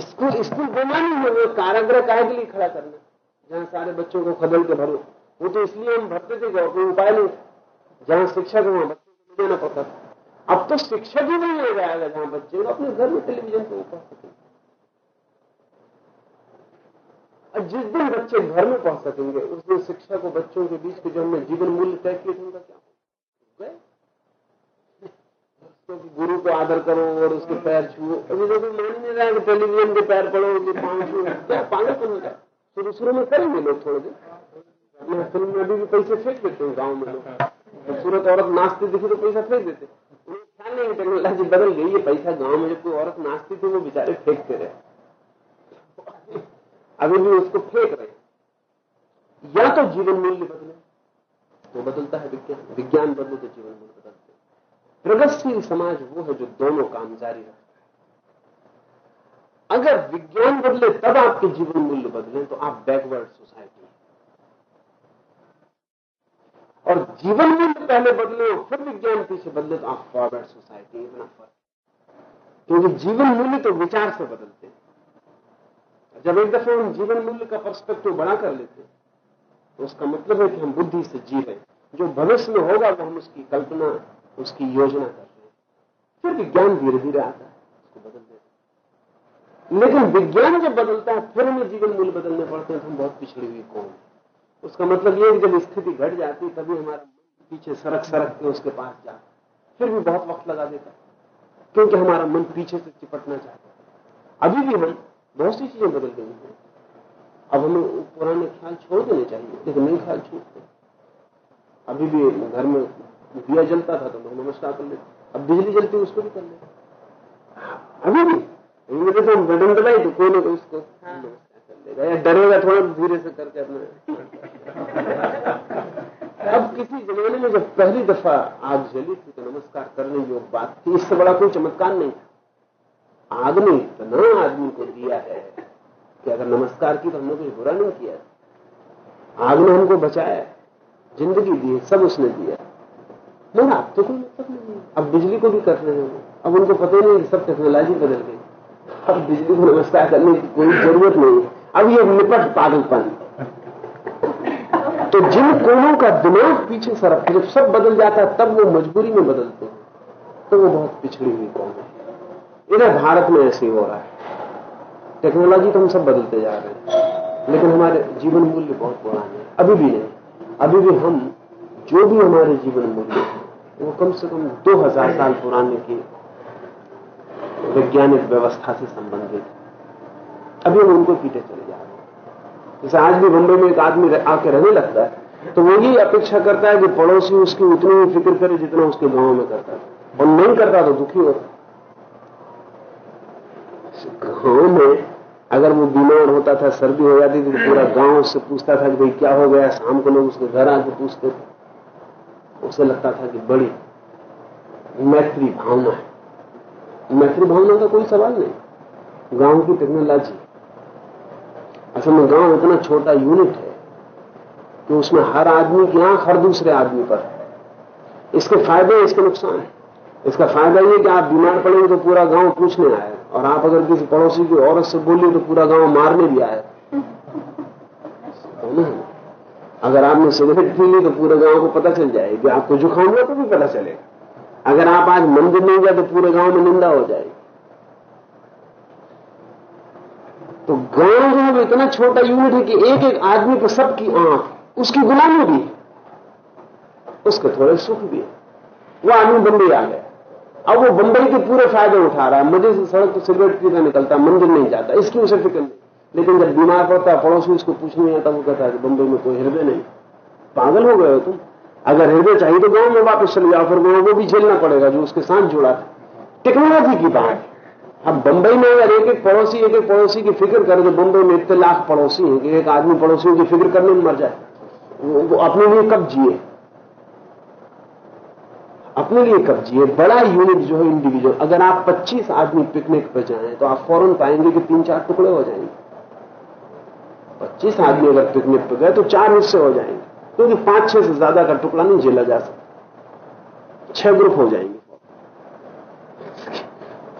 स्कूल स्कूल बेमानी है वो कारागृह काय के लिए खड़ा करना? जहाँ सारे बच्चों को खदल के भरो। वो तो इसलिए हम भरते थे कोई उपाय नहीं जहाँ शिक्षक वहाँ बच्चों को देना पड़ता था। अब तो शिक्षक ही नहीं ले जाएगा जहाँ बच्चे अपने घर में टेलीविज़न पर पढ़ सकेंगे जिस दिन बच्चे घर में पहुँच सकेंगे, उस दिन शिक्षा को बच्चों के बीच के जो हमने जीवन मूल्य तय किए थे, उनका क्या गए। गुरु को आदर करो और उसके पैर छुओ। अभी तो कोई मान नहीं रहा कि टेलीविज़न के पैर पड़ो, कि पाँव छुओ। क्या पागलपन होता शुरू शुरू में करेंगे लोग थोड़े दिन। मैं फ़िल्म में अभी भी पैसे फेंक देते हैं गाँव में लोग। खूबसूरत औरत नाचती दिखी तो पैसा फेंक देते उन्हें ख्याल नहीं टेक्नोलॉजी बदल गई ये पैसा गाँव में जब कोई औरत नाचती थी, वो बेचारे फेंकते रहे। अभी भी उसको फेंक रहे या तो जीवन मूल्य बदले। वो बदलता है, विज्ञान विज्ञान बदले तो जीवन मूल्य बदलते प्रगतिशील समाज वो है जो दोनों काम जारी रखता है। अगर विज्ञान बदले, तब आपके जीवन मूल्य बदले तो आप बैकवर्ड सोसाइटी और जीवन मूल्य पहले बदले और फिर विज्ञान पीछे बदले तो आप फॉरवर्ड सोसाइटी इतना फ़र्क क्योंकि जीवन मूल्य तो विचार से बदलते हैं। जब एक दफे हम जीवन मूल्य का पर्सपेक्टिव बड़ा कर लेते हैं तो उसका मतलब है कि हम बुद्धि से जी रहे जो भविष्य में होगा, वो हम उसकी कल्पना उसकी योजना कर रहे हैं। फिर विज्ञान धीरे धीरे आता है, उसको बदल देता लेकिन विज्ञान जब बदलता है, फिर हमें जीवन मूल्य बदलने पड़ते हैं। तो हम बहुत पिछड़ी हुई कौन उसका मतलब ये कि जब स्थिति घट जाती तभी हमारा मन पीछे सरक सरक के उसके पास जाता फिर भी बहुत वक्त लगा देता क्योंकि हमारा मन पीछे से चिपटना चाहता अभी भी हम बहुत सी चीज़ें बदल गई हैं। अब हमें पुराने ख्याल छोड़ देने चाहिए, लेकिन नए ख्याल छूटते अभी भी घर में दिया जलता था तो लोग नमस्कार कर लेते। अब बिजली जलती उसको भी कर लेते। अभी भी? तो हम बटन दबाई तो कोई ना कोई उसको हाँ। देगा या डरेगा थोड़ा धीरे से करके अपना। अब किसी जमाने में जब पहली दफ़ा आग जली थी तो नमस्कार करने योग बात थी इससे बड़ा कोई चमत्कार नहीं था। आग ने इतना आदमी को दिया है कि अगर नमस्कार की तो हमने कुछ बुरा नहीं किया। आग ने हमको बचाया ज़िंदगी दी सब उसने दिया। मगर अब तो मतलब नहीं अब बिजली को भी कर रहे हैं अब उनको पता नहीं सब टेक्नोलॉजी बदल गई। अब बिजली को नमस्कार करने की कोई ज़रूरत नहीं अब ये निपट पागलपन। तो जिन कोनों का दिमाग पीछे सरक जब सब बदल जाता है, तब वो मजबूरी में बदलते हैं। तो वो बहुत पिछड़ी हुई कौन है। इधर भारत में ऐसे हो रहा है। टेक्नोलॉजी तो हम सब बदलते जा रहे हैं। लेकिन हमारे जीवन मूल्य बहुत पुराने हैं। अभी भी नहीं। अभी भी हम जो भी हमारे जीवन मूल्य वो कम से कम 2000 साल पुराने की वैज्ञानिक व्यवस्था से संबंधित अभी हम उनको पीटे चले जा रहे हैं। जैसे आज भी बंबई में एक आदमी आके रहने लगता है तो वो ही अपेक्षा करता है कि पड़ोसी उसकी उतनी ही फ़िक्र करे जितना उसके गाँव में करता है। और नहीं करता तो दुखी होता गाँव में अगर वो बीमार होता था, सर्दी हो जाती थी तो पूरा गाँव उससे पूछता था कि भाई क्या हो गया, शाम को लोग उसके घर आके पूछते थे। उसे लगता था कि बड़ी मैत्री भावना है। मैत्री भावना का कोई सवाल नहीं। गाँव की टेक्नोलॉजी। असल में गाँव इतना छोटा यूनिट है कि उसमें हर आदमी की आँख हर दूसरे आदमी पर है। इसके फ़ायदे इसके नुकसान है। इसका फ़ायदा ये कि आप बीमार पड़ेंगे तो पूरा गाँव पूछने आए और आप अगर किसी पड़ोसी की औरत से बोलिए तो पूरा गाँव मारने भी आए अगर आपने सिगरेट पी ली तो पूरे गाँव को पता चल जाएगी। आपको जुकाम हुआ तो भी पता चलेगा। अगर आप आज मंदिर नहीं गए तो पूरे गाँव में निंदा हो जाएगी। तो गाँव जो है इतना छोटा यूनिट है कि एक एक आदमी पर सबकी आँख, उसकी गुलामी भी उसके थोड़े सुख भी वो आदमी बंबई आ गया। अब वो बंबई के पूरे फ़ायदे उठा रहा है। मज़े से सड़क तो सिगरेट पीता निकलता, मंदिर नहीं जाता। इसकी उसे फ़िक्र नहीं। लेकिन जब बीमार पड़ता है, पड़ोसी उसको पूछने नहीं आता वो कहता है कि बंबई में कोई हृदय नहीं। पागल हो गए हो तुम। अगर हृदय चाहिए तो गाँव में वापस चले जाओ, फिर गाँव को भी झेलना पड़ेगा जो उसके साथ जुड़ा था। टेक्नोलॉजी की बात अब बंबई में अगर एक एक पड़ोसी एक एक पड़ोसी की फ़िक्र करें तो बंबई में इतने लाख पड़ोसी हैं कि एक आदमी पड़ोसियों की फ़िक्र करने में मर जाए। वो अपने लिए कब जिए? अपने लिए कब जिए? बड़ा यूनिट जो है इंडिविजुअल अगर आप 25 आदमी पिकनिक पर जाएँ तो आप फ़ौरन पाएँगे कि तीन चार टुकड़े हो जाएँगे। 25 आदमी अगर पिकनिक पर गए तो चार हिस्से हो जाएँगे। क्योंकि तो पाँच, छह से ज़्यादा का टुकड़ा नहीं झेला जा सकता। छह ग्रुप हो जाएँगे।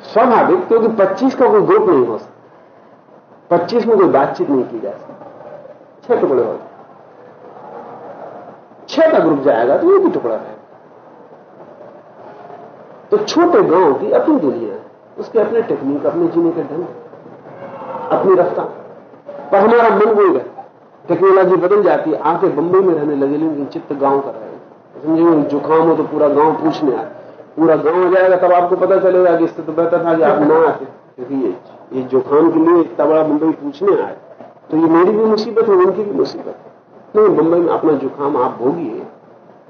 स्वाभाविक, क्योंकि 25 का कोई ग्रुप नहीं हो सकता। 25 में कोई बातचीत नहीं की जा सकती। छह टुकड़े हो छह का ग्रुप जाएगा तो एक भी टुकड़ा रहेगा। तो छोटे गाँव की अपनी दुनिया है। उसके अपने टेक्निक अपने जीने के ढंग अपनी रफ्तार। पर हमारा मन वही गया टेक्नोलॉजी बदल जाती है आके बंबई में रहने लगे, लेकिन चित्त गाँव का रहेगा समझे जुकाम हो तो पूरा गाँव पूछने आए। पूरा गाँव जाएगा, तब आपको पता चलेगा कि इससे तो बेहतर था कि आप ना आते। क्योंकि ये ये जुकाम के लिए इतना बड़ा मुंबई पूछने आए। तो ये मेरी भी मुसीबत है, उनकी भी मुसीबत है। नहीं मुंबई में अपना जुकाम आप भोगिए,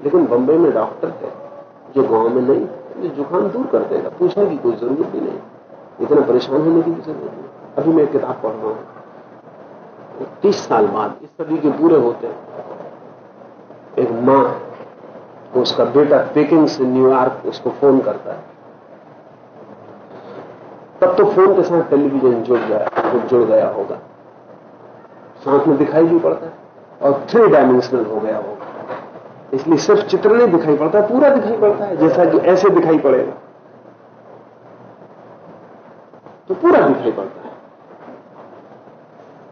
लेकिन बम्बई में डॉक्टर है, जो गाँव में नहीं, ये जुकाम दूर कर देगा। पूछने की कोई ज़रूरत भी नहीं। इतना परेशान होने की ज़रूरत नहीं। अभी मैं किताब पढ़ रहा हूँ। तीस साल बाद, इस सदी के पूरे होते हैं। एक माँ, उसका बेटा पेकिंग से न्यूयॉर्क उसको फ़ोन करता है। तब तो फ़ोन के साथ टेलीविज़न जुड़ गया जुड़ गया होगा। साथ में दिखाई भी पड़ता है और थ्री डायमेंशनल हो गया होगा। इसलिए सिर्फ़ चित्र नहीं दिखाई पड़ता, पूरा दिखाई पड़ता है, जैसा कि ऐसे दिखाई पड़ेगा। तो पूरा दिखाई पड़ता है।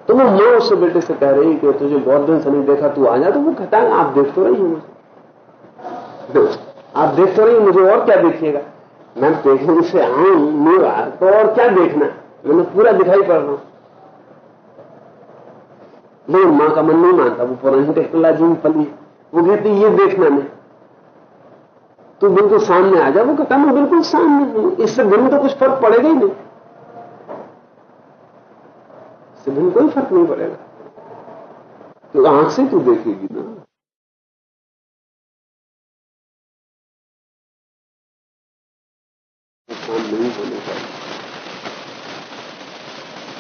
तो वो माँ उससे बेटे से कह रही कि तुझे बहुत दिन से नहीं देखा, तू आ जा। तो वो कहता है, आप देख तो रही हो मुझे आप देख तो रही मुझे और क्या देखिएगा? मैं देखने से आऊँ न्यूयॉर्क तो और क्या देखना मैंने पूरा दिखाई पड़ रहा हूँ। लेकिन माँ का मन नहीं मानता, वो पुरानी टेक्नोलॉजी में पली वो कहती ये देखना मैं तू बिल्कुल सामने आ जा, वो कहता मैं बिल्कुल सामने हूँ। इससे भिन्न तो कुछ फ़र्क पड़ेगा ही नहीं। इससे भिन्न कोई फ़र्क नहीं पड़ेगा। तो आँख से तू देखेगी ना। काम नहीं होने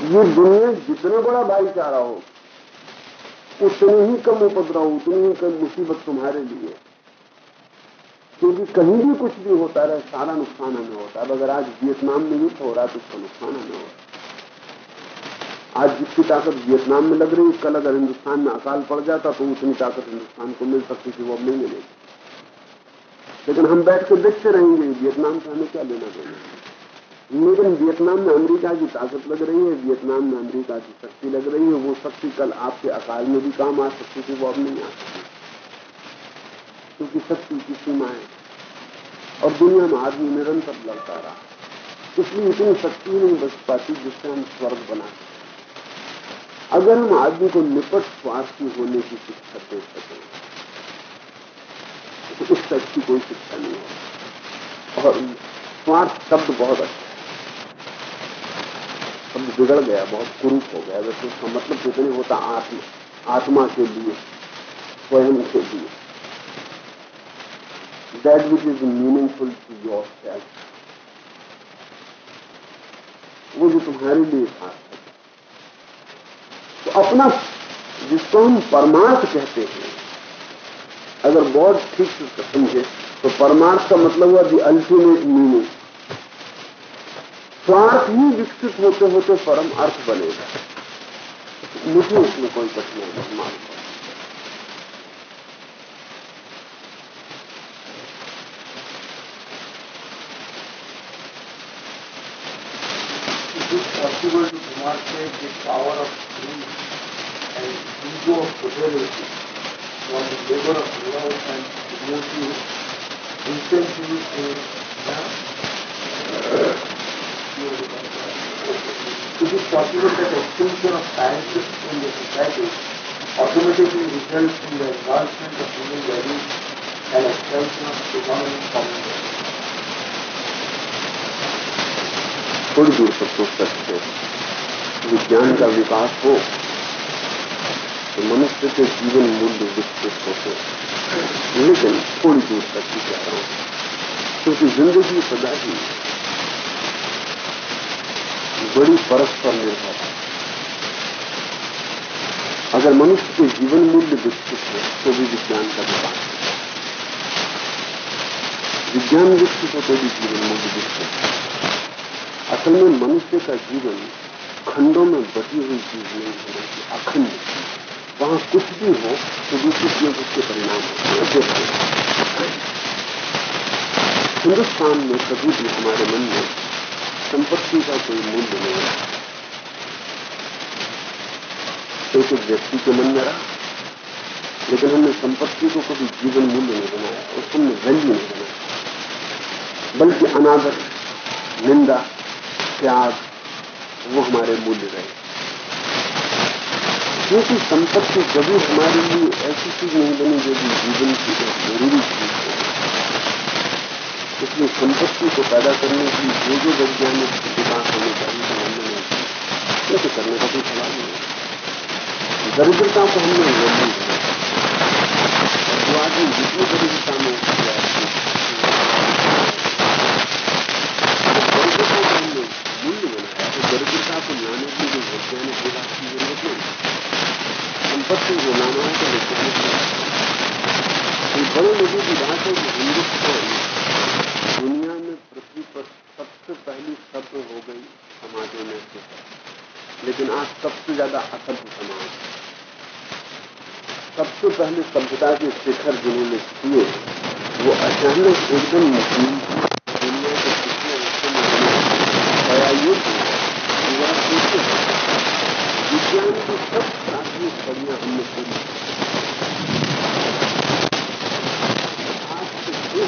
ये दुनिया जितना बड़ा भाईचारा हो, उतनी ही कम उपद्रव, उतनी ही कम मुसीबत तुम्हारे लिए। क्योंकि कहीं भी कुछ भी होता रहे, सारा नुकसान हमें होता है। अगर आज वियतनाम में युद्ध हो रहा है तो उसका नुकसान हमें होता आज जितनी ताकत वियतनाम में लग रही कल अगर हिंदुस्तान में अकाल पड़ जाता तो उतनी ताकत हिंदुस्तान को मिल सकती थी, वो अब नहीं मिलेगी। लेकिन हम बैठ कर देखते रहेंगे, वियतनाम से हमें क्या लेना देना लेकिन वियतनाम में अमेरिका की ताकत लग रही है, वियतनाम में अमेरिका की शक्ति लग रही है, वो शक्ति कल आपके अकाल में भी काम आ सकती थी, वो अब नहीं आ सकती क्योंकि शक्ति की सीमा है। और दुनिया में आदमी निरंतर लड़ता रहा। इसलिए इतनी शक्ति नहीं बच पाती जिससे हम स्वर्ग बना सकते अगर हम आदमी को निपट स्वार्थी होने की शिक्षा दे सकें तो उस टाइप की कोई शिक्षा नहीं है और स्वार्थ शब्द बहुत अच्छा है। शब्द बिगड़ गया, बहुत कुरूप हो गया। वैसे उसका मतलब कुछ नहीं होता आत्मा आत्मा के लिए, स्वयं के लिए। That which is meaningful to yourself वो जो तुम्हारे लिए सार्थक अपना जिसको हम परमार्थ कहते हैं। अगर बहुत ठीक से समझे तो परमार्थ का मतलब हुआ दी अल्टीमेट मीनिंग स्वार्थ ही विकसित होते होते परम अर्थ बनेगा। मुझे उसमें कोई कठिनाई नहीं मालूम It is possible to demonstrate and ego of totality from the labor of love and emotive intensity in It is possible that extinction of scientists in the society automatically results in the advancement of human values and expansion of economic community. थोड़ी दूर तक सोच सकते हैं विज्ञान का विकास हो तो मनुष्य के जीवन मूल्य विकसित होते लेकिन थोड़ी दूर तक ही कह रहा हूँ, क्योंकि ज़िंदगी सदा ही बड़ी परस्पर निर्भर है। अगर मनुष्य के जीवन मूल्य विकसित हो तो भी विज्ञान का विकास विज्ञान विकसित हो तो भी जीवन मूल्य विकसित हो। असल में मनुष्य का जीवन खंडों में बटी हुई चीज़ नहीं होना चाहिए अखंड वहाँ कुछ भी हो तो दूसरी चीज़ उसके परिणाम होते हैं। में कभी भी हमारे मन में संपत्ति का कोई मूल्य नहीं रहा। एक एक व्यक्ति के मन में रहा, लेकिन हमने संपत्ति को कभी जीवन मूल्य नहीं बनाया और हमने वैल्यू नहीं बनाया। बल्कि अनादर, निंदा, त्याग, वो हमारे मूल्य रहे। क्योंकि संपत्ति कभी हमारे लिए ऐसी चीज़ नहीं बनी जो भी जीवन की एक ज़रूरी चीज़ है। इसलिए संपत्ति को पैदा करने की जो जो वैज्ञानिक विकास होने चाहिए तो हमने नहीं उनके करने का कोई सवाल नहीं दरिद्रता को हमने वैल्यू जो आदमी जितनी दरिद्रता में दरिद्रता को हमने मूल्य बनाया। तो दरिद्रता को लाने के लिए वैज्ञानिक विकास संपत्ति को लाना है तो वैज्ञानिक ये बड़े लोगों की बात है कि हिंदुस्तान दुनिया में पृथ्वी पर सबसे पहली सभ्य हो गई समाजों में से। लेकिन आज सबसे ज़्यादा असभ्य समाज सबसे पहले सभ्यता के शिखर जिन्होंने छुए वो अचानक एकदम मुस्लिम दुनिया के पिछले हिस्से में गया ये विज्ञान की सब प्राथमिक कड़ियाँ हमने पूरी आज से दो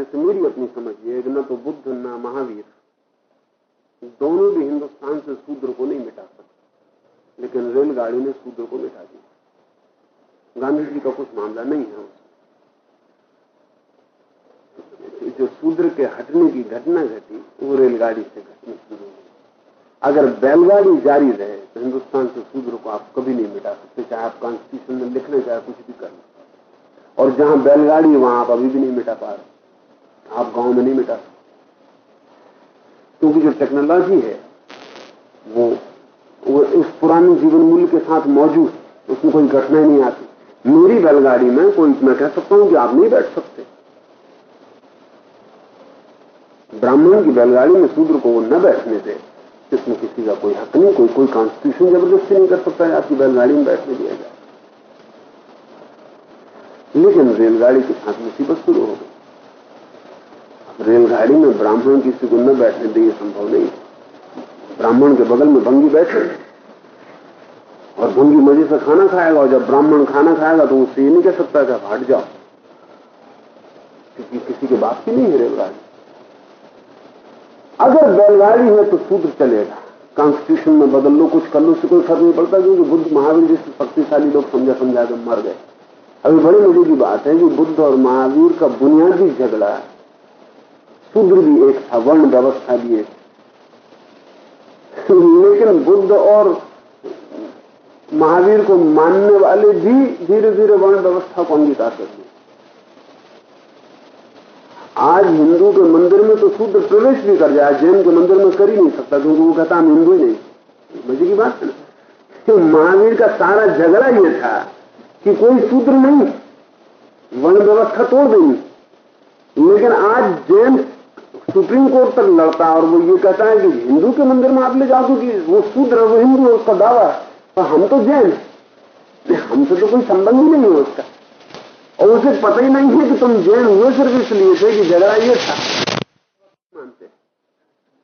जैसे मेरी अपनी समझ ये है न तो बुद्ध, न महावीर। दोनों भी हिंदुस्तान से शूद्र को नहीं मिटा सकते लेकिन रेलगाड़ी ने शूद्र को मिटा दिया गांधी जी का कुछ मामला नहीं है उसमें जो शूद्र के हटने की घटना घटी, वो रेलगाड़ी से घटनी शुरू हुई। अगर बैलगाड़ी जारी रहे तो हिंदुस्तान से शूद्र को आप कभी नहीं मिटा सकते, चाहे आप कॉन्स्टिट्यूशन में लिख लें चाहे कुछ भी कर और जहाँ बैलगाड़ी, वहाँ आप अभी भी नहीं मिटा पा रहे। आप गाँव में नहीं मिटा सकते। क्योंकि जो टेक्नोलॉजी है, वो वो उस पुराने जीवन मूल्य के साथ मौजूद उसमें कोई घटना नहीं आती। मेरी बैलगाड़ी में कोई, मैं कह सकता हूँ कि आप नहीं बैठ सकते। ब्राह्मण की बैलगाड़ी में शूद्र को वो न बैठने दे इसमें किसी का कोई हक नहीं, कोई कोई कॉन्स्टिट्यूशन ज़बरदस्ती नहीं कर सकता है, आपकी बैलगाड़ी में बैठने दिया जाए। लेकिन रेलगाड़ी के साथ मुसीबत शुरू हो गई। रेलगाड़ी में ब्राह्मण को न बैठने दे ये संभव नहीं। ब्राह्मण के बगल में भंगी बैठे। और भंगी मज़े से खाना खाएगा, और जब ब्राह्मण खाना खाएगा तो उससे ये नहीं कह सकता कि हट जाओ। क्योंकि किसी के बाप की नहीं है रेलगाड़ी। अगर बैलगाड़ी है तो सूत्र चलेगा। कॉन्स्टिट्यूशन में बदल लो, कुछ कर लो, उससे कोई फ़र्क नहीं पड़ता, क्योंकि बुद्ध महावीर जैसे शक्तिशाली लोग समझा समझा के मर गए। अभी बड़ी मज़े की बात है कि बुद्ध और महावीर का बुनियादी झगड़ा शूद्र भी एक था, वर्ण व्यवस्था भी एक लेकिन बुद्ध और महावीर को मानने वाले भी धीरे धीरे वर्ण व्यवस्था को अंगीकार कर दिए आज हिंदू के मंदिर में तो शूद्र प्रवेश भी कर जाए, जैन के मंदिर में कर ही नहीं सकता, क्योंकि वो कहता, हम हिंदू ही नहीं। मज़े की बात है ना? तो महावीर का सारा झगड़ा ये था कि कोई शूद्र नहीं, वर्ण व्यवस्था तोड़ देंगी। लेकिन आज जैन सुप्रीम कोर्ट तक लड़ता है और वो ये कहता है कि हिंदू के मंदिर में आप ले जाओ क्योंकि वो शूद्र वो हिंदू है, उसका दावा और हम तो जैन हमसे तो कोई संबंध ही नहीं है उसका। और उसे पता ही नहीं है कि तुम जैन हुए सिर्फ़ इसलिए थे कि झगड़ा ये था। मानते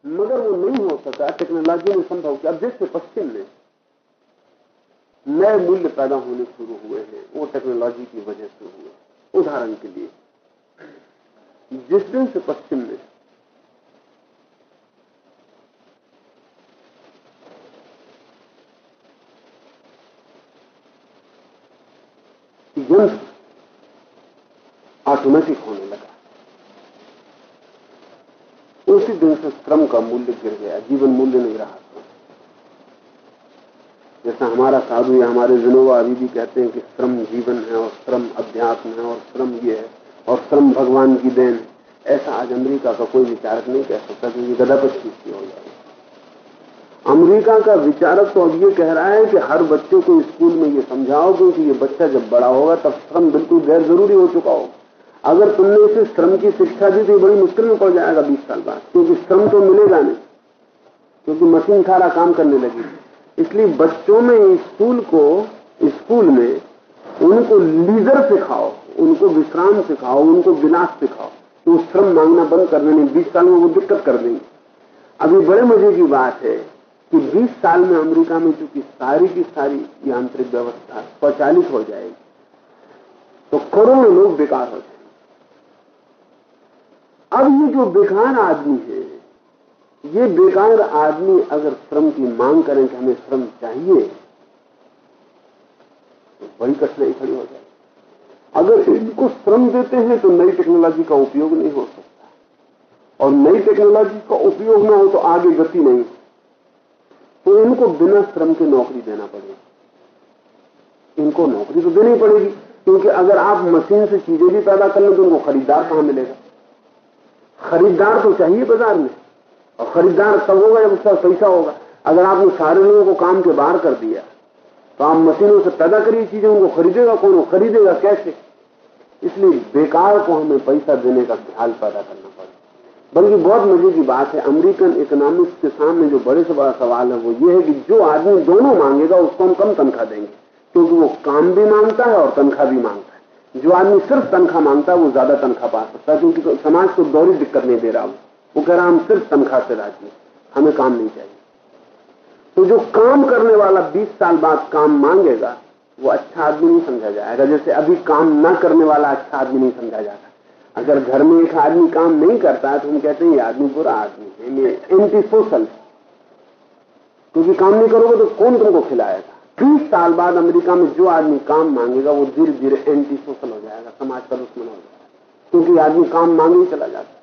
मगर वो नहीं हो सका। टेक्नोलॉजी में संभव किया? अब जैसे पश्चिम में नए मूल्य पैदा होने शुरू हुए हैं। वो टेक्नोलॉजी की वजह से हुए। उदाहरण के लिए, जिस दिन से पश्चिम में यंत्र ऑटोमेटिक होने लगा। उसी दिन से श्रम का मूल्य गिर गया, जीवन मूल्य नहीं रहा। जैसा हमारा साधु या हमारे विनोबा अभी भी कहते हैं कि श्रम जीवन है और श्रम अध्यात्म है और श्रम ये है और श्रम भगवान की देन। ऐसा आज अमेरिका का कोई विचारक नहीं कह सकता क्योंकि गदा पच्चीस की हो जाए अमेरिका का विचारक तो अब ये कह रहा है कि हर बच्चे को स्कूल में ये समझाओ, क्योंकि ये बच्चा जब बड़ा होगा तब श्रम बिल्कुल गैर ज़रूरी हो चुका हो। अगर तुमने इसे श्रम की शिक्षा दी तो बड़ी मुश्किल में पड़ जाएगा बीस साल बाद, क्योंकि श्रम तो मिलेगा नहीं, क्योंकि मशीन सारा काम करने लगी। इसलिए बच्चों में स्कूल को, स्कूल में उनको लीजर सिखाओ, उनको विश्राम सिखाओ, उनको विनाश सिखाओ तो श्रम मांगना बंद कर देंगे, बीस साल में वो दिक्कत कर देंगे। अभी बड़े मज़े की बात है कि 20 साल में अमेरिका में चूँकि सारी की सारी यांत्रिक व्यवस्था स्वचालित हो जाएगी तो करोड़ों लोग बेकार हो जाएँगे। अब ये जो बेकार आदमी है, ये बेकार आदमी अगर श्रम की मांग करें कि हमें श्रम चाहिए तो बड़ी कठिनाई खड़ी हो जाएगी। अगर इनको श्रम देते हैं तो नई टेक्नोलॉजी का उपयोग नहीं हो सकता। और नई टेक्नोलॉजी का उपयोग ना हो तो आगे गति नहीं तो इनको बिना श्रम के नौकरी देना पड़ेगी। इनको नौकरी तो देनी पड़ेगी, क्योंकि अगर आप मशीन से चीज़ें भी पैदा कर लें तो उनको खरीदार कहाँ मिलेगा? खरीदार तो चाहिए बाज़ार में, और खरीदार तब होगा जब उसका पैसा होगा। अगर आपने सारे लोगों को काम के बाहर कर दिया तो आप मशीनों से पैदा करिए चीज़ें, उनको खरीदेगा कौन खरीदेगा कैसे? इसलिए बेकार को हमें पैसा देने का ख्याल पैदा करना पड़ेगा। बल्कि बहुत मज़े की बात है, अमेरिकन इकोनॉमिक्स के सामने जो बड़े से बड़ा सवाल है वो ये है कि जो आदमी दोनों मांगेगा, उसको हम कम तनख्वाह देंगे। क्योंकि वो काम भी माँगता है और तनख्वाह भी माँगता है। जो आदमी सिर्फ़ तनख्वाह माँगता है, वो ज़्यादा तनख्वाह पा सकता है, क्योंकि समाज को दौरी दिक्कत नहीं दे रहा वो। कह रहा, हम सिर्फ़ तनख्वाह से राज़ी हमें काम नहीं चाहिए। तो जो काम करने वाला 20 साल बाद काम मांगेगा, वो अच्छा आदमी नहीं समझा जाएगा। जैसे अभी काम ना करने वाला अच्छा आदमी नहीं समझा जाता। अगर घर में एक आदमी काम नहीं करता है तो हम कहते हैं, ये आदमी बुरा आदमी है ये एंटी सोशल क्योंकि काम नहीं करोगे तो कौन तुमको खिलाएगा? तीस साल बाद अमेरिका में जो आदमी काम मांगेगा, वो धीरे धीरे एंटी सोशल हो जाएगा, समाज का दुश्मन हो जाएगा। क्योंकि आदमी काम मांगे ही चला जाता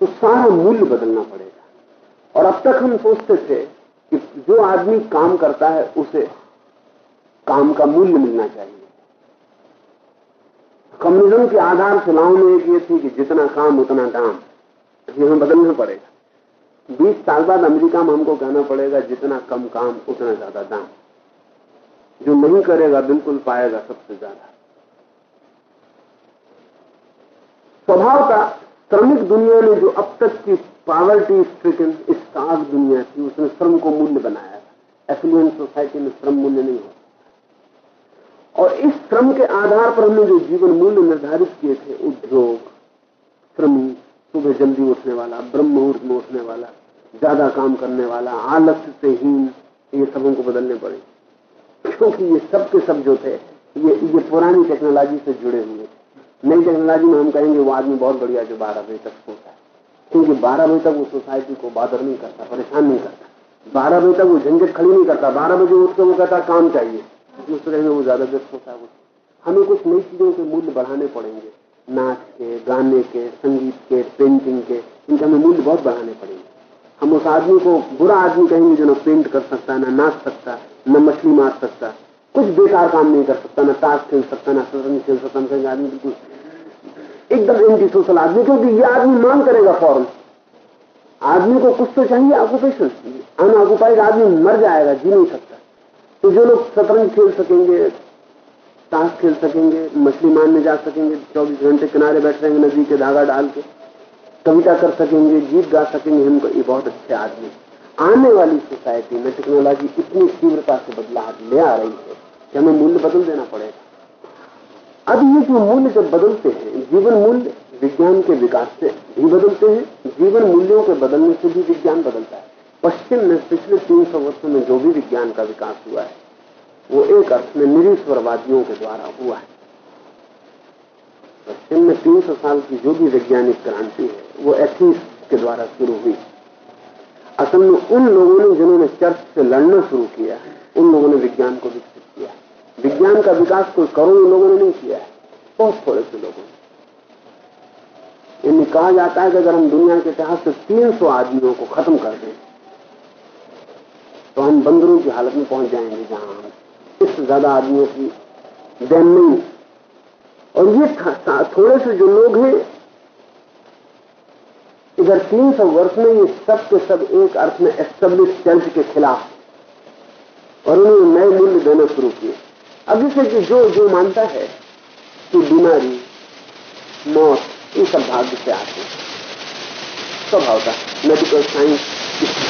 तो सारा मूल्य बदलना पड़ेगा। और अब तक हम सोचते थे कि जो आदमी काम करता है, उसे काम का मूल्य मिलना चाहिए। कम्युनिज्म की आधारशिलाओं में एक ये थी कि जितना काम, उतना दाम। ये हमें बदलना पड़ेगा। बीस साल बाद अमेरिका में हमको कहना पड़ेगा, जितना कम काम, उतना ज़्यादा दाम। जो नहीं करेगा, बिल्कुल पाएगा सबसे ज़्यादा। स्वभाव का श्रमिक दुनिया ने जो अब तक की पावर्टी स्ट्रिकन स्टार्व दुनिया थी उसने श्रम को मूल्य बनाया। था एफ्लुएंट सोसाइटी में श्रम मूल्य नहीं होता। और इस श्रम के आधार पर हमने जो जीवन मूल्य निर्धारित किए थे, उद्योग, श्रमी, सुबह जल्दी उठने वाला, ब्रह्म मुहूर्त में उठने वाला, ज़्यादा काम करने वाला, आलस्य से हीन, ये सबों को बदलने पड़े। क्योंकि ये सब के सब जो थे, ये ये पुरानी टेक्नोलॉजी से जुड़े हुए। नई टेक्नोलॉजी में हम कहेंगे वो आदमी बहुत बढ़िया जो बारह बजे तक सोता है। क्योंकि बारह बजे तक वो सोसाइटी को बादर नहीं करता, परेशान नहीं करता। बारह बजे तक वो झंझट खड़ी नहीं करता। बारह बजे उठ के वो कहता, काम चाहिए। दूसरे में वो ज़्यादा व्यस्त होता है हमें कुछ नई चीज़ों के मूल्य बढ़ाने पड़ेंगे। नाच के, गाने के, संगीत के पेंटिंग के, इनके हमें मूल्य बहुत बढ़ाने पड़ेंगे। हम उस आदमी को बुरा आदमी कहेंगे जो ना पेंट कर सकता, न नाच सकता, न मछली मार सकता। कुछ बेकार काम नहीं कर सकता, न ताश खेल सकता, न शतरंज खेल सकता कहेंगे, आदमी बिल्कुल एकदम एंटी सोशल आदमी, क्योंकि ये आदमी मांग करेगा फ़ौरन आदमी को कुछ तो चाहिए ऑक्यूपेशन अनऑक्यूपाइड आदमी मर जाएगा, जी नहीं सकता। तो जो लोग शतरंज खेल सकेंगे, ताश खेल सकेंगे, मछली मारने जा सकेंगे, चौबीस घंटे किनारे बैठ रहेंगे नदी के धागा डाल के, कविता कर सकेंगे, गीत गा सकेंगे हमको ये बहुत अच्छे आदमी आने वाली सोसाइटी में टेक्नोलॉजी इतनी तीव्रता से बदलाव ले आ रही है कि हमें मूल्य बदल देना पड़ेगा। अब ये जो मूल्य जब बदलते हैं, जीवन मूल्य विज्ञान के विकास से भी बदलते हैं, जीवन मूल्यों के बदलने से भी विज्ञान बदलता है। पश्चिम में पिछले तीन सौ वर्षों में जो भी विज्ञान का विकास हुआ है, वो एक अर्थ में निरीश्वरवादियों के द्वारा हुआ है। पश्चिम में तीन सौ साल की जो भी वैज्ञानिक क्रांति है, वो एथीस के द्वारा शुरू हुई। असल में उन लोगों ने जिन्होंने चर्च से लड़ना शुरू किया उन लोगों ने विज्ञान को विकसित किया विज्ञान का विकास कोई करोड़ों लोगों ने नहीं किया है, बहुत थोड़े से लोगों ने। यानी कहा जाता है कि अगर हम दुनिया के इतिहास से 300 आदमियों को खत्म कर दें तो हम बंदरों की हालत में पहुँच जाएँगे जहाँ हम। ज़्यादा आदमियों की देन नहीं। और ये थोड़े से जो लोग हैं, इधर तीन सौ वर्ष में ये सब के सब एक अर्थ में एस्टेब्लिश चर्च के खिलाफ और उन्होंने नए मूल्य देना शुरू किए। अब जैसे कि जो जो मानता है कि बीमारी, मौत, ये सब भाग्य से आते स्वभाव का medical science